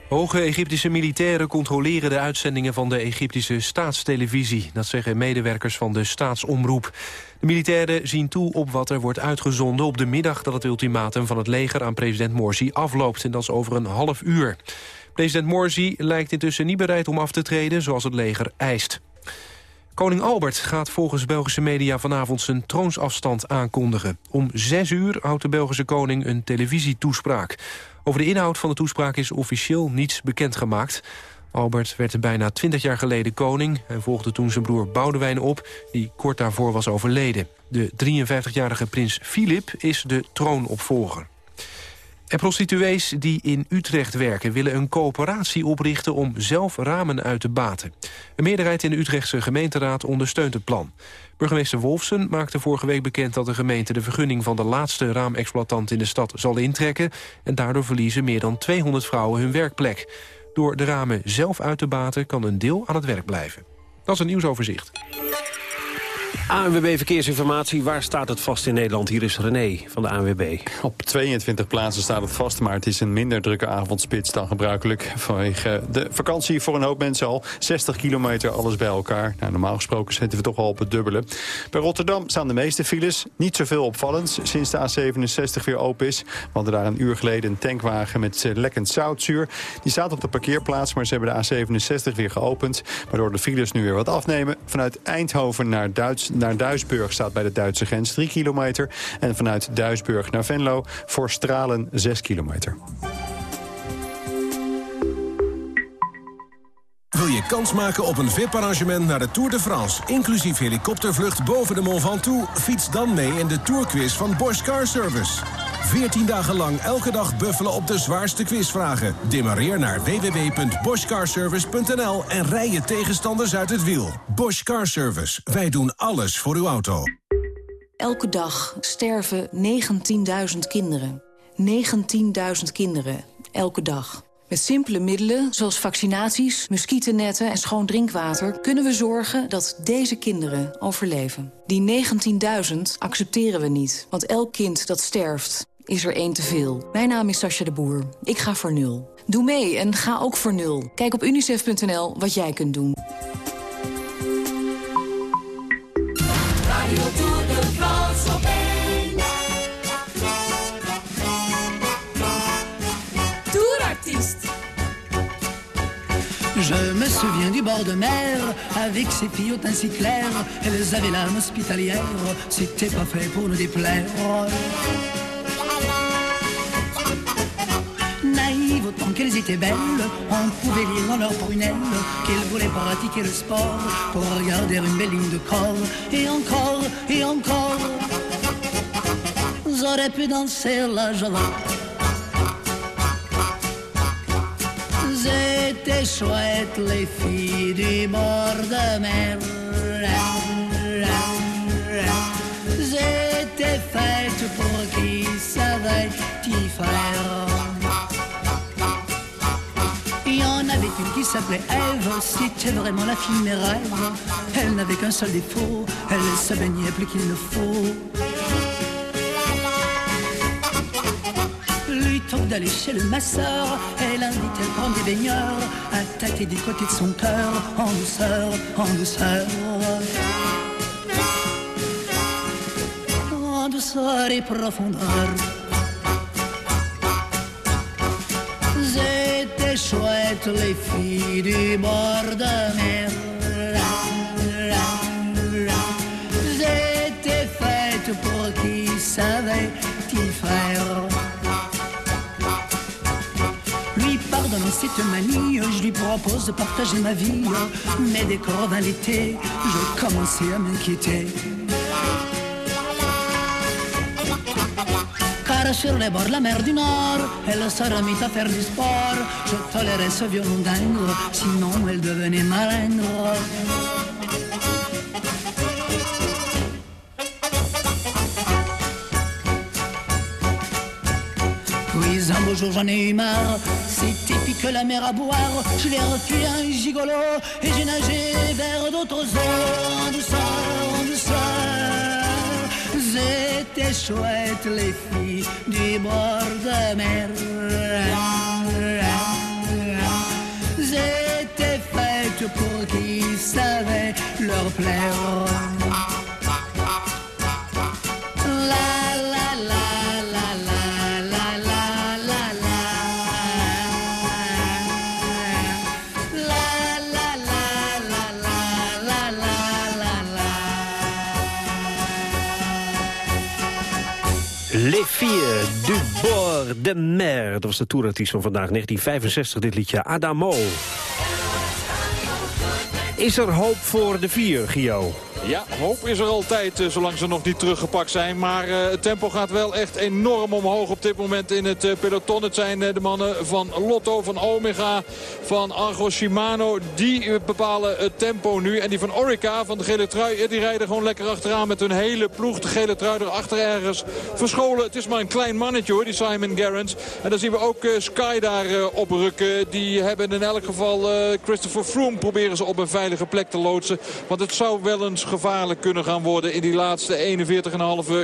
Hoge Egyptische militairen controleren de uitzendingen van de Egyptische staatstelevisie. Dat zeggen medewerkers van de staatsomroep. De militairen zien toe op wat er wordt uitgezonden op de middag dat het ultimatum van het leger aan president Morsi afloopt. En dat is over een half uur. President Morsi lijkt intussen niet bereid om af te treden zoals het leger eist. Koning Albert gaat volgens Belgische media vanavond zijn troonsafstand aankondigen. Om zes uur houdt de Belgische koning een televisietoespraak. Over de inhoud van de toespraak is officieel niets bekendgemaakt. Albert werd bijna twintig jaar geleden koning. Hij volgde toen zijn broer Boudewijn op, die kort daarvoor was overleden. De 53-jarige prins Filip is de troonopvolger. En prostituees die in Utrecht werken willen een coöperatie oprichten om zelf ramen uit te baten. Een meerderheid in de Utrechtse gemeenteraad ondersteunt het plan. Burgemeester Wolfsen maakte vorige week bekend dat de gemeente de vergunning van de laatste raamexploitant in de stad zal intrekken. En daardoor verliezen meer dan 200 vrouwen hun werkplek. Door de ramen zelf uit te baten kan een deel aan het werk blijven. Dat is een nieuwsoverzicht. ANWB Verkeersinformatie, waar staat het vast in Nederland? Hier is René van de ANWB. Op 22 plaatsen staat het vast, maar het is een minder drukke avondspits dan gebruikelijk. Vanwege de vakantie voor een hoop mensen al. 60 kilometer, alles bij elkaar. Nou, normaal gesproken zitten we toch al op het dubbele. Bij Rotterdam staan de meeste files. Niet zoveel opvallends sinds de A67 weer open is. We hadden daar een uur geleden een tankwagen met eh, lekkend zoutzuur. Die staat op de parkeerplaats, maar ze hebben de A67 weer geopend. Waardoor de files nu weer wat afnemen. Vanuit Eindhoven naar Duits naar Duisburg staat bij de Duitse grens 3 kilometer. En vanuit Duisburg naar Venlo voor Stralen 6 kilometer. Wil je kans maken op een VIP-arrangement naar de Tour de France... inclusief helikoptervlucht boven de Mont Ventoux? Fiets dan mee in de Tourquiz van Bosch Car Service. 14 dagen lang elke dag buffelen op de zwaarste quizvragen. Demareer naar www.boschcarservice.nl en rij je tegenstanders uit het wiel. Bosch Car Service. Wij doen alles voor uw auto. Elke dag sterven 19.000 kinderen. 19.000 kinderen, elke dag. Met simpele middelen, zoals vaccinaties, muggennetten en schoon drinkwater... kunnen we zorgen dat deze kinderen overleven. Die 19.000 accepteren we niet, want elk kind dat sterft is er één te veel. Mijn naam is Sascha de Boer. Ik ga voor nul. Doe mee en ga ook voor nul. Kijk op unicef.nl wat jij kunt doen. Je me souviens du bord de mer, avec ses filles au teint si clair. Elles avaient l'âme hospitalière, c'était pas fait pour nous déplaire. Autant qu'elles étaient belles, on pouvait lire dans leurs prunelles qu'elles voulaient pratiquer le sport pour regarder une belle ligne de corps. Et encore, et encore, j'aurais pu danser la java. C'était chouette les filles du bord de mer. J'étais faite pour qui savait y faire. En avait une qui s'appelait Eve, c'était vraiment la fille de mes rêves. Elle n'avait qu'un seul défaut, elle se baignait plus qu'il ne faut. Plutôt d'aller chez le masseur, elle invitait à prendre des baigneurs, à tâter du côté de son cœur, en douceur, en douceur. En douceur et profondeur. C'était chouette les filles du bord de mer. J'étais faite pour qui savait y faire. Lui pardonnant cette manie, je lui propose de partager ma vie. Mais dès qu'on l'été, je commençais à m'inquiéter. Sur les bords de la mer du Nord, elle se remit à faire du sport. Je tolérais ce violon dingue, sinon elle devenait malingre. Puis un beau jour j'en ai eu marre, c'était pique la mer à boire. Je l'ai refusé un gigolo et j'ai nagé vers d'autres eaux en douceur. C'était chouette les filles du bord de mer. J'étais faite pour qui savait leur plaire. La filles du bord de mer. Dat was de toerartiest van vandaag, 1965, dit liedje Adamo. Is er hoop voor de vier, Gio? Ja, hoop is er altijd, eh, zolang ze nog niet teruggepakt zijn. Maar eh, het tempo gaat wel echt enorm omhoog op dit moment in het eh, peloton. Het zijn de mannen van Lotto, van Omega, van Argo Shimano. Die bepalen het tempo nu. En die van Orica, van de gele trui, die rijden gewoon lekker achteraan met hun hele ploeg. De gele trui erachter ergens verscholen. Het is maar een klein mannetje hoor, die Simon Gerrans. En dan zien we ook Sky daar oprukken. Die hebben in elk geval Christopher Froome proberen ze op een veilige plek te loodsen. Want het zou wel eens gevaarlijk kunnen gaan worden in die laatste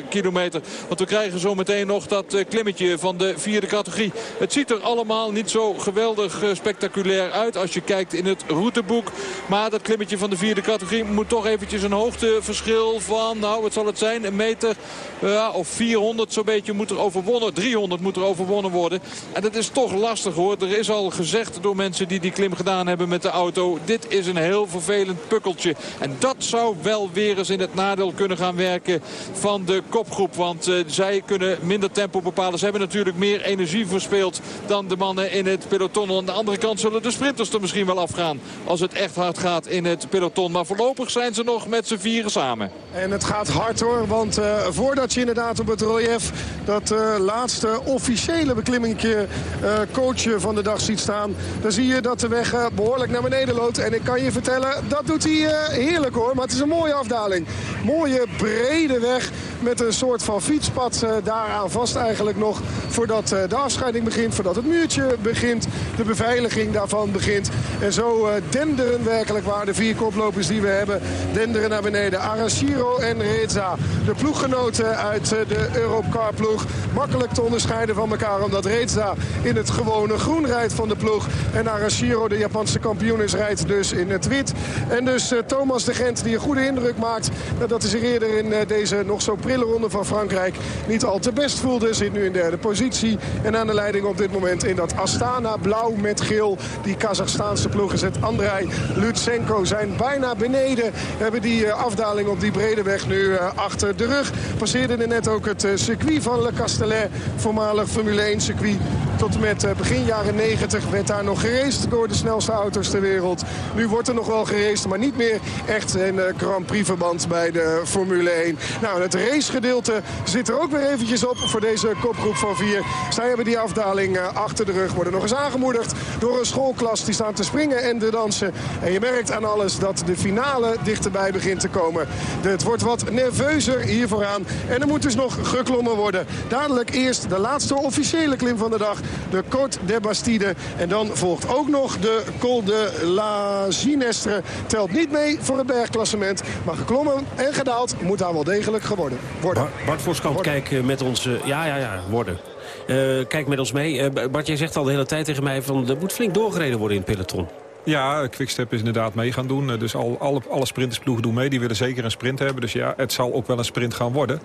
41,5 kilometer. Want we krijgen zo meteen nog dat eh, klimmetje van de vierde categorie. Het ziet er allemaal niet zo geweldig eh, spectaculair uit als je kijkt in het routeboek. Maar dat klimmetje van de vierde categorie moet toch eventjes een hoogteverschil van, nou wat zal het zijn, een meter ja, of 400 zo'n beetje moet er overwonnen. 300 moet er overwonnen worden. En dat is toch lastig hoor. Er is al gezegd door mensen die die klim gedaan hebben met de auto. Dit is een heel vervelend pukkeltje. En dat zou wel weer eens in het nadeel kunnen gaan werken van de kopgroep. Want uh, zij kunnen minder tempo bepalen. Ze hebben natuurlijk meer energie verspeeld dan de mannen in het peloton. Aan de andere kant zullen de sprinters er misschien wel afgaan. Als het echt hard gaat in het peloton. Maar voorlopig zijn ze nog met z'n vieren samen. En het gaat hard hoor, want uh, voordat je inderdaad op het relief dat uh, laatste officiële beklimmingje uh, coach van de dag ziet staan. Dan zie je dat de weg behoorlijk naar beneden loopt. En ik kan je vertellen, dat doet hij heerlijk hoor. Maar het is een mooie afdaling. Mooie brede weg met een soort van fietspad uh, daaraan vast eigenlijk nog... voordat uh, de afscheiding begint, voordat het muurtje begint. De beveiliging daarvan begint. En zo denderen werkelijk waar de vier koplopers die we hebben... denderen naar beneden. Arashiro en Reza, de ploeggenoten uit de Europcar ploeg. Makkelijk te onderscheiden van elkaar omdat Reza in het gewone groen rijdt van de ploeg. En Arashiro, de Japanse kampioen is, rijdt dus in het wit. En dus Thomas de Gent die een goede indruk maakt. Dat is er eerder in deze nog zo prille ronde van Frankrijk niet al te best voelde. Zit nu in derde positie. En aan de leiding op dit moment in dat Astana blauw met geel. Die Kazachstaanse ploeg is het Andrei Lutsenko zijn bijna beneden. Hebben die afdaling op die brede weg nu achter de rug. Passeerde er net ook het circuit van Le Castellet. Voormalig Formule 1 circuit. Tot met begin jaren 90 werd daar nog geraced door de snelste auto's ter wereld. Nu wordt er nog wel geraced, maar niet meer echt een Grand Prix verband bij de Formule 1. Nou, het racegedeelte zit er ook weer eventjes op voor deze kopgroep van vier. Zij hebben die afdaling achter de rug. Worden nog eens aangemoedigd door een schoolklas. Die staan te springen en te dansen. En je merkt aan alles dat de finale dichterbij begint te komen. Het wordt wat nerveuzer hier vooraan. En er moet dus nog geklommen worden. Dadelijk eerst de laatste officiële klim van de dag. De Côte de Bastide. En dan volgt ook nog de Col de la Ginestre. Telt niet mee voor het bergklassement. Maar geklommen en gedaald moet daar wel degelijk geworden worden. Bart Voskamp, kijk met ons... ja, ja, ja, worden. Uh, kijk met ons mee. Uh, Bart, jij zegt al de hele tijd tegen mij... van er moet flink doorgereden worden in het peloton. Ja, Quickstep is inderdaad mee gaan doen. Dus al, alle, alle sprintersploegen doen mee. Die willen zeker een sprint hebben. Dus ja, het zal ook wel een sprint gaan worden.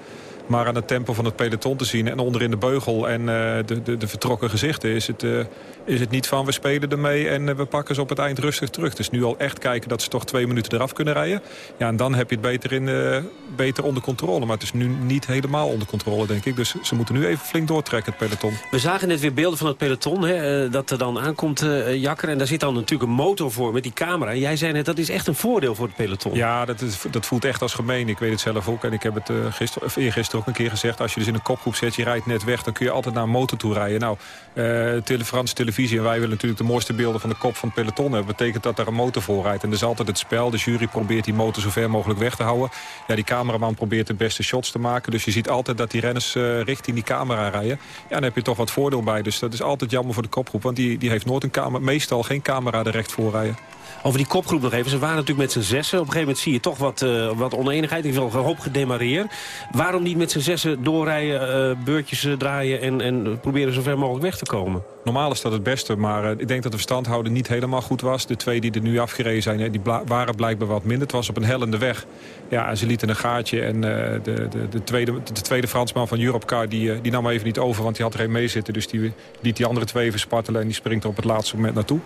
Maar aan het tempo van het peloton te zien en onderin de beugel en uh, de, de, de, vertrokken gezichten... Is het, uh, is het niet van we spelen ermee en uh, we pakken ze op het eind rustig terug. Dus nu al echt kijken dat ze toch twee minuten eraf kunnen rijden. Ja, en dan heb je het beter, in, beter onder controle. Maar het is nu niet helemaal onder controle, denk ik. Dus ze moeten nu even flink doortrekken, het peloton. We zagen net weer beelden van het peloton, hè, dat er dan aankomt, Jakker. En daar zit dan natuurlijk een motor voor met die camera. Jij zei net, dat is echt een voordeel voor het peloton. Ja, dat, is, dat voelt echt als gemeen. Ik weet het zelf ook. En ik heb het gisteren, of eergisteren ook een keer gezegd... als je dus in een kopgroep zet, je rijdt net weg... dan kun je altijd naar een motor toe rijden. Nou, uh, Franse televisie en wij willen natuurlijk de mooiste beelden... van de kop van het peloton hebben. Dat betekent dat daar een motor voor rijdt. En dat is altijd het spel. De jury probeert die motor zo ver mogelijk weg te houden. Ja, die cameraman probeert de beste shots te maken. Dus je ziet altijd dat die renners uh, richting die camera rijden. Ja, dan heb je toch wat voordeel bij. Dus dat is altijd jammer voor de kopgroep. Want die, die heeft nooit een camera, meestal geen camera er recht voor rijden. Over die kopgroep nog even. Ze waren natuurlijk met z'n zessen. Op een gegeven moment zie je toch wat, uh, wat oneenigheid. Ik wil een hoop gedemareerd. Waarom niet met z'n zessen doorrijden, uh, beurtjes uh, draaien... En, en proberen zo ver mogelijk weg te komen? Normaal is dat het beste, maar ik denk dat de verstandhouding niet helemaal goed was. De twee die er nu afgereden zijn, die waren blijkbaar wat minder. Het was op een hellende weg. Ja, en ze lieten een gaatje. En de, de, de, tweede, de tweede Fransman van Europcar, die, die nam even niet over... want die had er een mee zitten. Dus die liet die andere twee even spartelen... en die springt er op het laatste moment naartoe.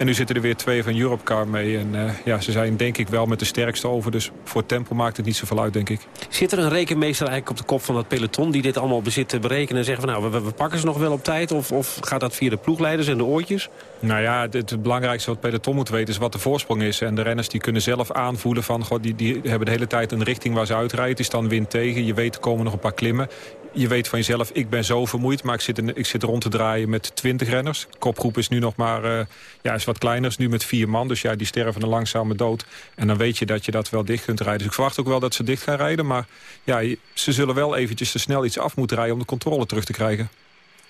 En nu zitten er weer twee van Europcar mee. En uh, ja, ze zijn denk ik wel met de sterkste over. Dus voor tempo maakt het niet zoveel uit, denk ik. Zit er een rekenmeester eigenlijk op de kop van dat peloton... die dit allemaal bezit te berekenen en zeggen van... nou, we, we pakken ze nog wel op tijd? Of, of gaat dat via de ploegleiders en de oortjes? Nou ja, het, het, belangrijkste wat het peloton moet weten is wat de voorsprong is. En de renners die kunnen zelf aanvoelen van... God, die, die hebben de hele tijd een richting waar ze uitrijden. Het is dan wind tegen. Je weet, er komen nog een paar klimmen je weet van jezelf, ik ben zo vermoeid... maar ik zit, in, ik zit rond te draaien met 20 renners. De kopgroep is nu nog maar uh, ja, is wat kleiner, is nu met vier man. Dus ja, die sterven een langzame dood. En dan weet je dat je dat wel dicht kunt rijden. Dus ik verwacht ook wel dat ze dicht gaan rijden. Maar ja, ze zullen wel eventjes te snel iets af moeten rijden... om de controle terug te krijgen.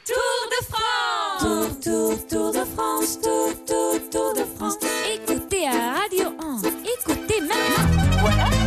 Tour de France! Tour, tour, tour de France, tour, tour, tour de France. Écoutez à Radio 1, écoutez maintenant. Voilà.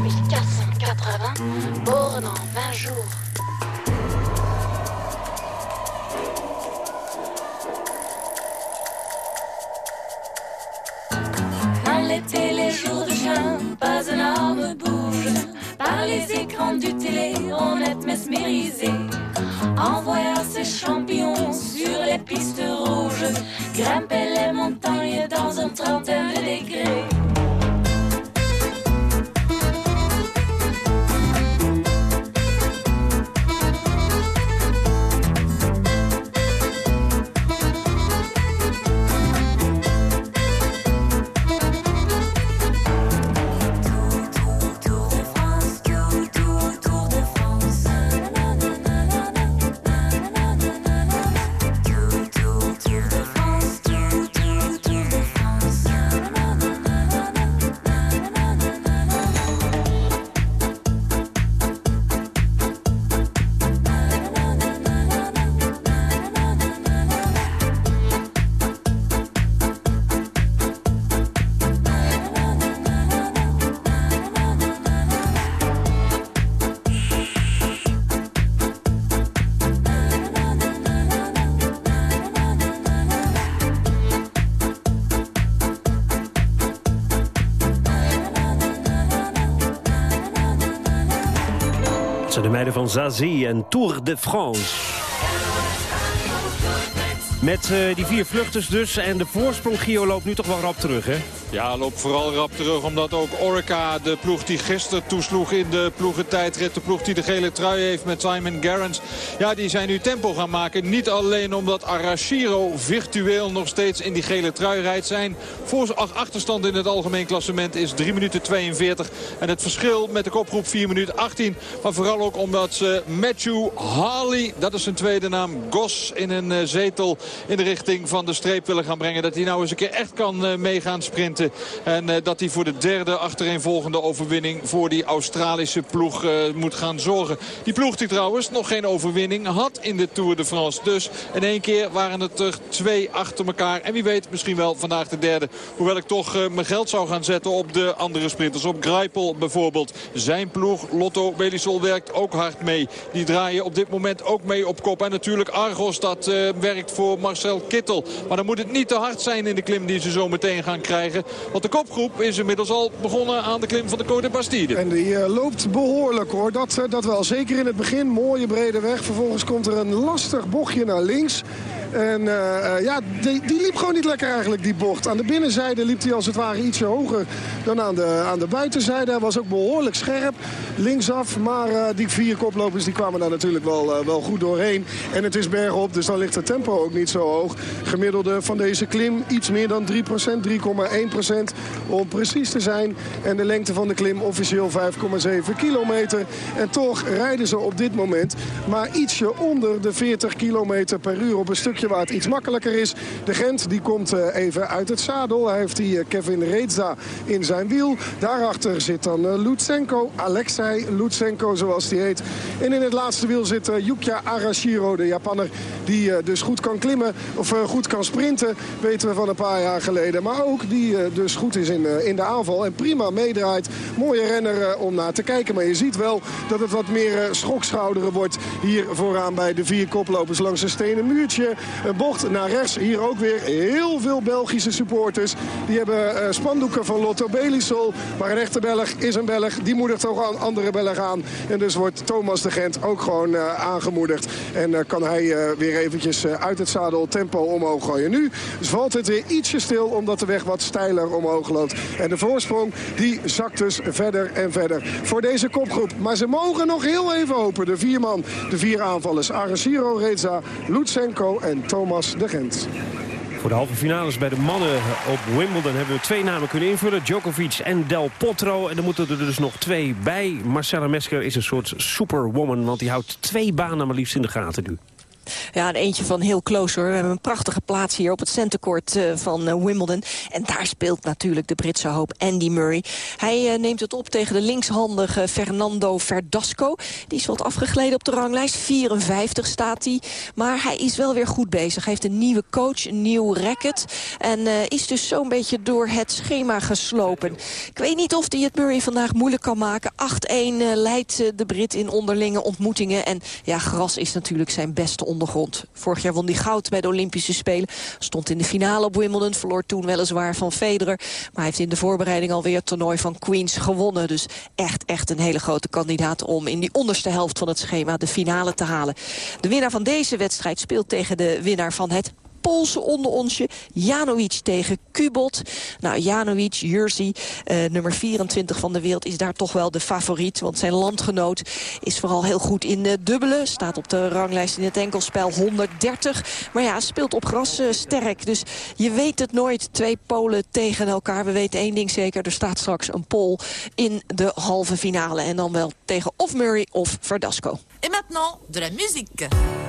3480 bornes en 20 jours. À l'été, les jours de juin, pas un arme bouge. Par les écrans du télé, on est mesmérisé. En voyant ces champions Zazie en Tour de France. Met eh, die vier vluchters dus. En de voorsprong Gio loopt nu toch wel rap terug, hè? Ja, loopt vooral rap terug omdat ook Orica, de ploeg die gisteren toesloeg in de ploegentijdrit. De ploeg die de gele trui heeft met Simon Gerrans. Ja, die zijn nu tempo gaan maken. Niet alleen omdat Arashiro virtueel nog steeds in die gele trui rijdt. Zijn voor achterstand in het algemeen klassement is 3 minuten 42. En het verschil met de kopgroep 4 minuten 18. Maar vooral ook omdat ze Matthew Harley, dat is zijn tweede naam, Gos in een eh, zetel in de richting van de streep willen gaan brengen. Dat hij nou eens een keer echt kan eh, meegaan sprinten. En eh, dat hij voor de derde achtereenvolgende overwinning voor die Australische ploeg moet gaan zorgen. Die ploeg die trouwens nog geen overwinning had in de Tour de France. Dus in één keer waren het er twee achter elkaar. En wie weet misschien wel vandaag de derde. Hoewel ik toch eh, mijn geld zou gaan zetten op de andere sprinters. Op Greipel bijvoorbeeld. Zijn ploeg, Lotto Belisol, werkt ook hard mee. Die draaien op dit moment ook mee op kop. En natuurlijk Argos, dat eh, werkt voor Marcel Kittel. Maar dan moet het niet te hard zijn in de klim die ze zo meteen gaan krijgen. Want de kopgroep is inmiddels al begonnen aan de klim van de Côte de Bastide. En die eh, loopt behoorlijk hoor. Dat, dat wel. Zeker in het begin. Mooie brede weg. Vervolgens komt er een lastig bochtje naar links. En eh, eh, ja, die, die liep gewoon niet lekker eigenlijk, die bocht. Aan de binnenzijde liep hij als het ware ietsje hoger dan aan de, aan de buitenzijde. Hij was ook behoorlijk scherp, linksaf. Maar eh, die vier koplopers die kwamen daar natuurlijk wel, wel goed doorheen. En het is bergop, dus dan ligt het tempo ook niet zo hoog. Gemiddelde van deze klim iets meer dan 3%, 3,1% om precies te zijn. En de lengte van de klim officieel 5,7 kilometer. En toch rijden ze op dit moment maar ietsje onder de 40 kilometer per uur op een stukje waar het iets makkelijker is. De Gent die komt eh, even uit het zadel. Hij heeft die eh, Kevin Reedza in zijn wiel. Daarachter zit dan eh, Lutsenko, Alexei Lutsenko zoals die heet. En in het laatste wiel zit Yukia Arashiro, de Japanner. Die dus goed kan klimmen of goed kan sprinten. Weten we van een paar jaar geleden. Maar ook die dus goed is in, in de aanval. En prima meedraait. Mooie renner om naar te kijken. Maar je ziet wel dat het wat meer schokschouderen wordt. Hier vooraan bij de vier koplopers langs een stenen muurtje. Een bocht naar rechts. Hier ook weer heel veel Belgische supporters. Die hebben eh, spandoeken van Lotto Belisol. Maar een echte Belg is een Belg. Die moedigt ook aan andere Belg aan. En dus wordt Thomas de Gent ook gewoon eh, aangemoedigd. En eh, kan hij weer eventjes uit het zadel tempo omhoog gooien. Nu valt het weer ietsje stil omdat de weg wat steiler omhoog loopt. En de voorsprong die zakt dus verder en verder voor deze kopgroep. Maar ze mogen nog heel even hopen. De vier man, de vier aanvallers. Arashiro Reza, Lutsenko en Thomas de Gent. Voor de halve finales bij de mannen op Wimbledon hebben we twee namen kunnen invullen. Djokovic en Del Potro. En er moeten er dus nog twee bij. Marcella Mesker is een soort superwoman, want die houdt twee banen maar liefst in de gaten nu. Ja, en eentje van heel close hoor. We hebben een prachtige plaats hier op het centercourt uh, van uh, Wimbledon. En daar speelt natuurlijk de Britse hoop Andy Murray. Hij uh, neemt het op tegen de linkshandige Fernando Verdasco. Die is wat afgegleden op de ranglijst. 54 staat hij. Maar hij is wel weer goed bezig. Hij heeft een nieuwe coach, een nieuw racket. En is dus zo'n beetje door het schema geslopen. Ik weet niet of hij het Murray vandaag moeilijk kan maken. 8-1 leidt de Brit in onderlinge ontmoetingen. En ja, gras is natuurlijk zijn beste ondergrond. Vorig jaar won hij goud bij de Olympische Spelen. Stond in de finale op Wimbledon. Verloor toen weliswaar van Federer. Maar hij heeft in de voorbereiding alweer het toernooi van Queens gewonnen. Dus echt, echt een hele grote kandidaat om in die onderste helft van het schema de finale te halen. De winnaar van deze wedstrijd speelt tegen de winnaar van het Poolse onderonsje. Janovic tegen Kubot. Nou, Janovic, Jersey, uh, nummer 24 van de wereld, is daar toch wel de favoriet. Want zijn landgenoot is vooral heel goed in uh, dubbelen. Staat op de ranglijst in het enkelspel 130. Maar ja, speelt op gras uh, sterk. Dus je weet het nooit. Twee Polen tegen elkaar. We weten één ding zeker. Er staat straks een Pool in de halve finale. En dan wel tegen of Murray of Verdasco. En maintenant, de la musique.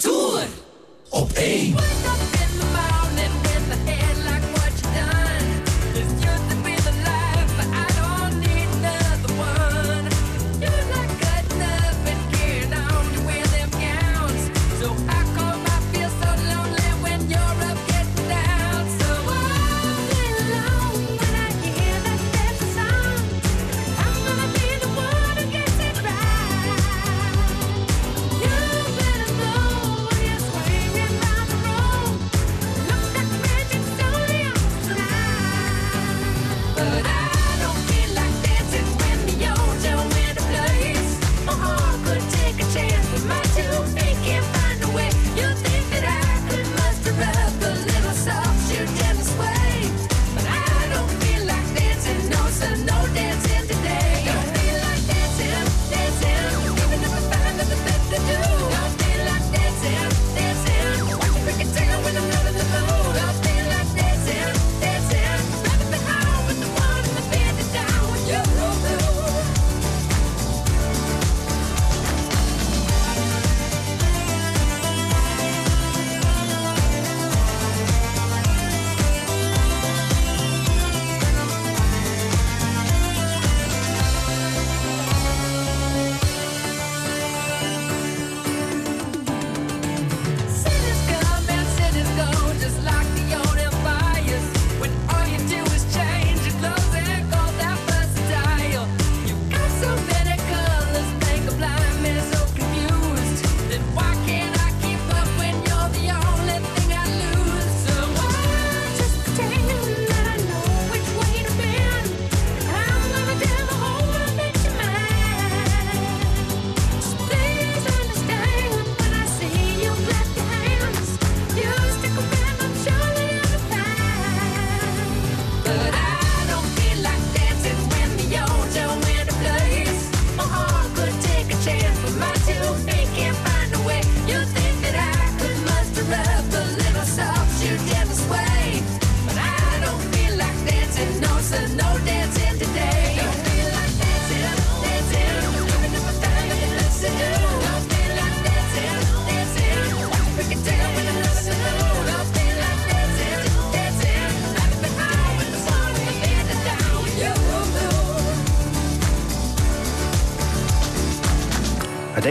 Tour op 1.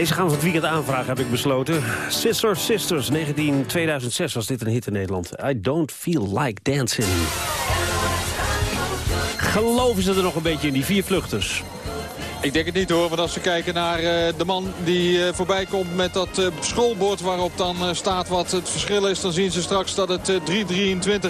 Deze gaan we het weekend aanvragen, heb ik besloten. Sister Sisters, 19, 2006 was dit een hit in Nederland. I don't feel like dancing. Geloven ze er nog een beetje in, die vier vluchters? Ik denk het niet hoor, want als we kijken naar uh, de man die uh, voorbij komt met dat uh, schoolbord waarop dan staat wat het verschil is. Dan zien ze straks dat het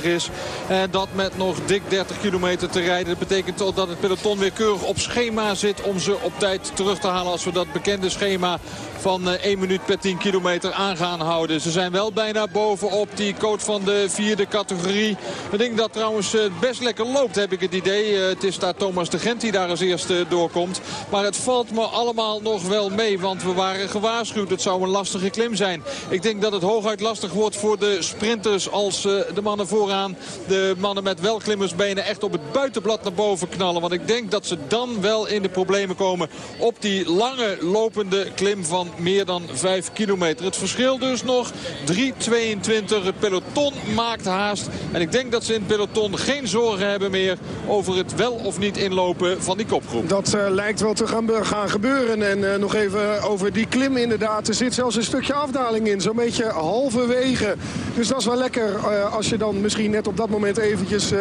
3.23 is. En dat met nog dik 30 kilometer te rijden. Dat betekent dat het peloton weer keurig op schema zit om ze op tijd terug te halen. Als we dat bekende schema van 1 minuut per 10 kilometer aan gaan houden. Ze zijn wel bijna bovenop die coach van de vierde categorie. Een ding dat trouwens best lekker loopt heb ik het idee. het is daar Thomas de Gent die daar als eerste doorkomt. Maar het valt me allemaal nog wel mee. Want we waren gewaarschuwd. Het zou een lastige klim zijn. Ik denk dat het hooguit lastig wordt voor de sprinters als uh, de mannen vooraan. De mannen met welklimmersbenen echt op het buitenblad naar boven knallen. Want ik denk dat ze dan wel in de problemen komen op die lange lopende klim van meer dan 5 kilometer. Het verschil dus nog 3.22. Het peloton maakt haast. En ik denk dat ze in het peloton geen zorgen hebben meer over het wel of niet inlopen van die kopgroep. Dat uh, lijkt wel te gaan, gaan gebeuren. En uh, nog even over die klim inderdaad. Er zit zelfs een stukje afdaling in. Zo'n beetje halverwege. Dus dat is wel lekker uh, als je dan misschien net op dat moment eventjes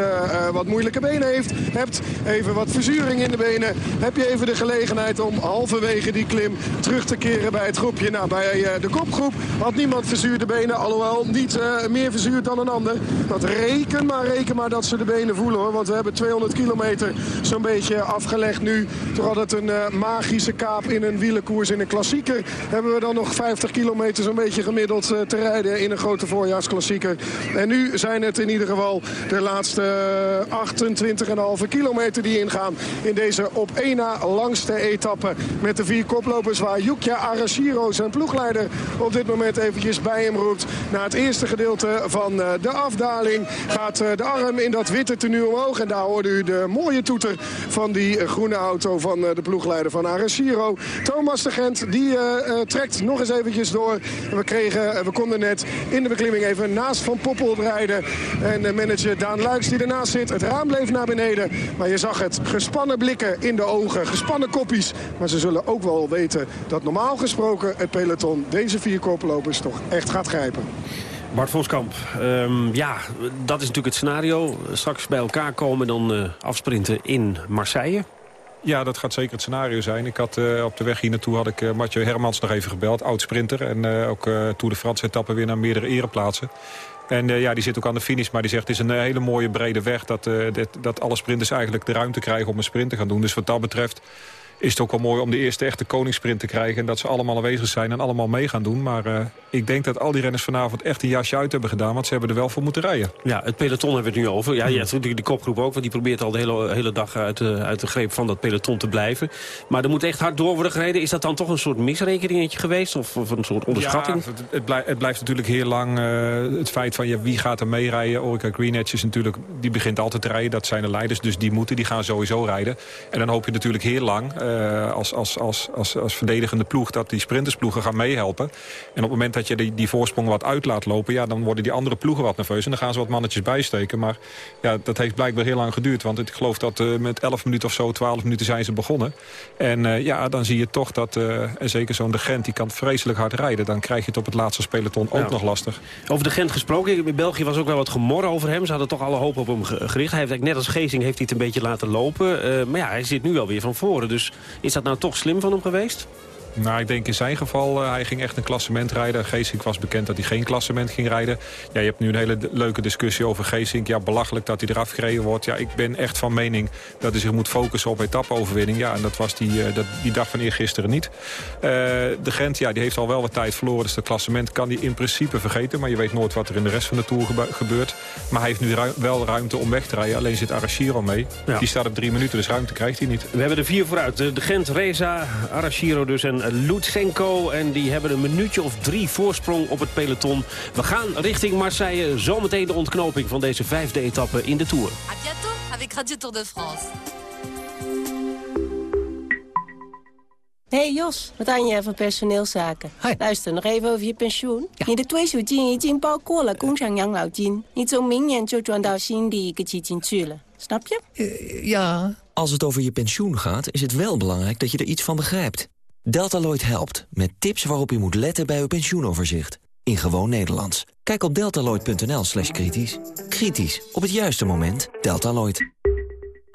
wat moeilijke benen heeft, hebt. Even wat verzuring in de benen. Heb je even de gelegenheid om halverwege die klim terug te keren bij het groepje. Nou, bij de kopgroep had niemand verzuurde benen. Alhoewel niet meer verzuurd dan een ander. Dat reken maar, reken maar dat ze de benen voelen hoor. Want we hebben 200 kilometer zo'n beetje afgelegd nu. Toch altijd een uh, magische kaap in een wielenkoers in een klassieker. Hebben we dan nog 50 kilometer zo'n beetje gemiddeld uh, te rijden in een grote voorjaarsklassieker. En nu zijn het in ieder geval de laatste 28,5 kilometer die ingaan. In deze op één na langste etappe met de vier koplopers waar Yukia Arashiro zijn ploegleider op dit moment eventjes bij hem roept. Na het eerste gedeelte van de afdaling gaat de arm in dat witte tenue omhoog. En daar hoorde u de mooie toeter van die groene auto van de ploegleider van Arashiro. Thomas de Gent die uh, uh, trekt nog eens eventjes door. We, kregen, we konden net in de beklimming even naast Van Poppel rijden. En de manager Daan Luiks die ernaast zit. Het raam bleef naar beneden. Maar je zag het. Gespannen blikken in de ogen. Gespannen koppies. Maar ze zullen ook wel weten dat normaal gesproken het peloton deze vier koplopers toch echt gaat grijpen. Bart Voskamp, um, ja, dat is natuurlijk het scenario. Straks bij elkaar komen, dan afsprinten in Marseille. Ja, dat gaat zeker het scenario zijn. Ik had, uh, op de weg hier naartoe had ik uh, Mathieu Hermans nog even gebeld. Oud-sprinter en uh, ook Tour de France etappen weer naar meerdere ereplaatsen. En ja, die zit ook aan de finish, maar die zegt... het is een hele mooie brede weg dat, dat, dat alle sprinters eigenlijk de ruimte krijgen om een sprint te gaan doen. Dus wat dat betreft is het ook wel mooi om de eerste echte koningssprint te krijgen... en dat ze allemaal aanwezig zijn en allemaal mee gaan doen. Maar uh, ik denk dat al die renners vanavond echt een jasje uit hebben gedaan... want ze hebben er wel voor moeten rijden. Ja, het peloton hebben we het nu over. Ja, je hebt natuurlijk de kopgroep ook... want die probeert al de hele, hele dag uit de, uit de greep van dat peloton te blijven. Maar er moet echt hard door worden gereden. Is dat dan toch een soort misrekeningetje geweest? Of, of een soort onderschatting? Ja, het, het, blijft, het blijft natuurlijk heel lang uh, het feit van... Ja, wie gaat er mee rijden? Orica Greenedge is natuurlijk... die begint altijd te rijden, dat zijn de leiders. Dus die moeten, die gaan sowieso rijden. En dan hoop je natuurlijk heel lang... Uh, als, als als, als, als, verdedigende ploeg... dat die sprintersploegen gaan meehelpen. En op het moment dat je die, die voorsprong wat uit laat lopen... Ja, dan worden die andere ploegen wat nerveus. En dan gaan ze wat mannetjes bijsteken. Maar ja, dat heeft blijkbaar heel lang geduurd. Want ik geloof dat uh, met 11 minuten of zo, 12 minuten zijn ze begonnen. En uh, ja, dan zie je toch dat... Uh, en zeker zo'n de Gent, die kan vreselijk hard rijden. Dan krijg je het op het laatste peloton ook nog lastig. Over de Gent gesproken. In België was ook wel wat gemor over hem. Ze hadden toch alle hoop op hem gericht. Hij heeft eigenlijk net als Geesing heeft hij het een beetje laten lopen. maar ja, hij zit nu alweer van voren. Dus is dat nou toch slim van hem geweest? Nou, ik denk in zijn geval, uh, hij ging echt een klassement rijden. Geesink was bekend dat hij geen klassement ging rijden. Ja, je hebt nu een hele leuke discussie over Geesink. Ja, belachelijk dat hij eraf gereden wordt. Ja, ik ben echt van mening dat hij zich moet focussen op etappeoverwinning. Ja, en dat was die, uh, dat, die dag van eergisteren niet. Uh, de Gent, ja, die heeft al wel wat tijd verloren. Dus dat klassement kan hij in principe vergeten. Maar je weet nooit wat er in de rest van de Tour gebe gebeurt. Maar hij heeft nu ru wel ruimte om weg te rijden. Alleen zit Arashiro mee. Ja. Die staat op drie minuten, dus ruimte krijgt hij niet. We hebben er vier vooruit. De Gent, Reza, Arashiro dus en Lutsenko. En die hebben een minuutje of drie voorsprong op het peloton. We gaan richting Marseille. Zometeen de ontknoping van deze vijfde etappe in de Tour. A bientôt avec de France. Hey Jos, wat Anja van personeelszaken. Luister nog even over je pensioen. Ja. Je de je tien tien. Niet zo mingen, zo dao die ik Snap je? Eh, ja. Als het over je pensioen gaat, is het wel belangrijk dat je er iets van begrijpt. Deltaloid helpt met tips waarop u moet letten bij uw pensioenoverzicht. In gewoon Nederlands. Kijk op deltaloid.nl slash kritisch. Kritisch, op het juiste moment. Deltaloid.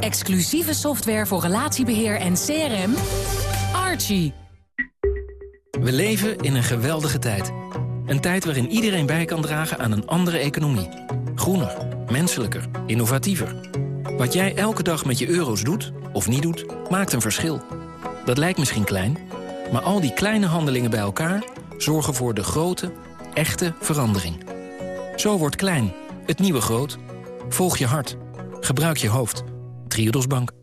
Exclusieve software voor relatiebeheer en CRM. Archie. We leven in een geweldige tijd. Een tijd waarin iedereen bij kan dragen aan een andere economie. Groener, menselijker, innovatiever. Wat jij elke dag met je euro's doet, of niet doet, maakt een verschil. Dat lijkt misschien klein, maar al die kleine handelingen bij elkaar... zorgen voor de grote, echte verandering. Zo wordt klein, het nieuwe groot. Volg je hart. Gebruik je hoofd. Triodos Bank.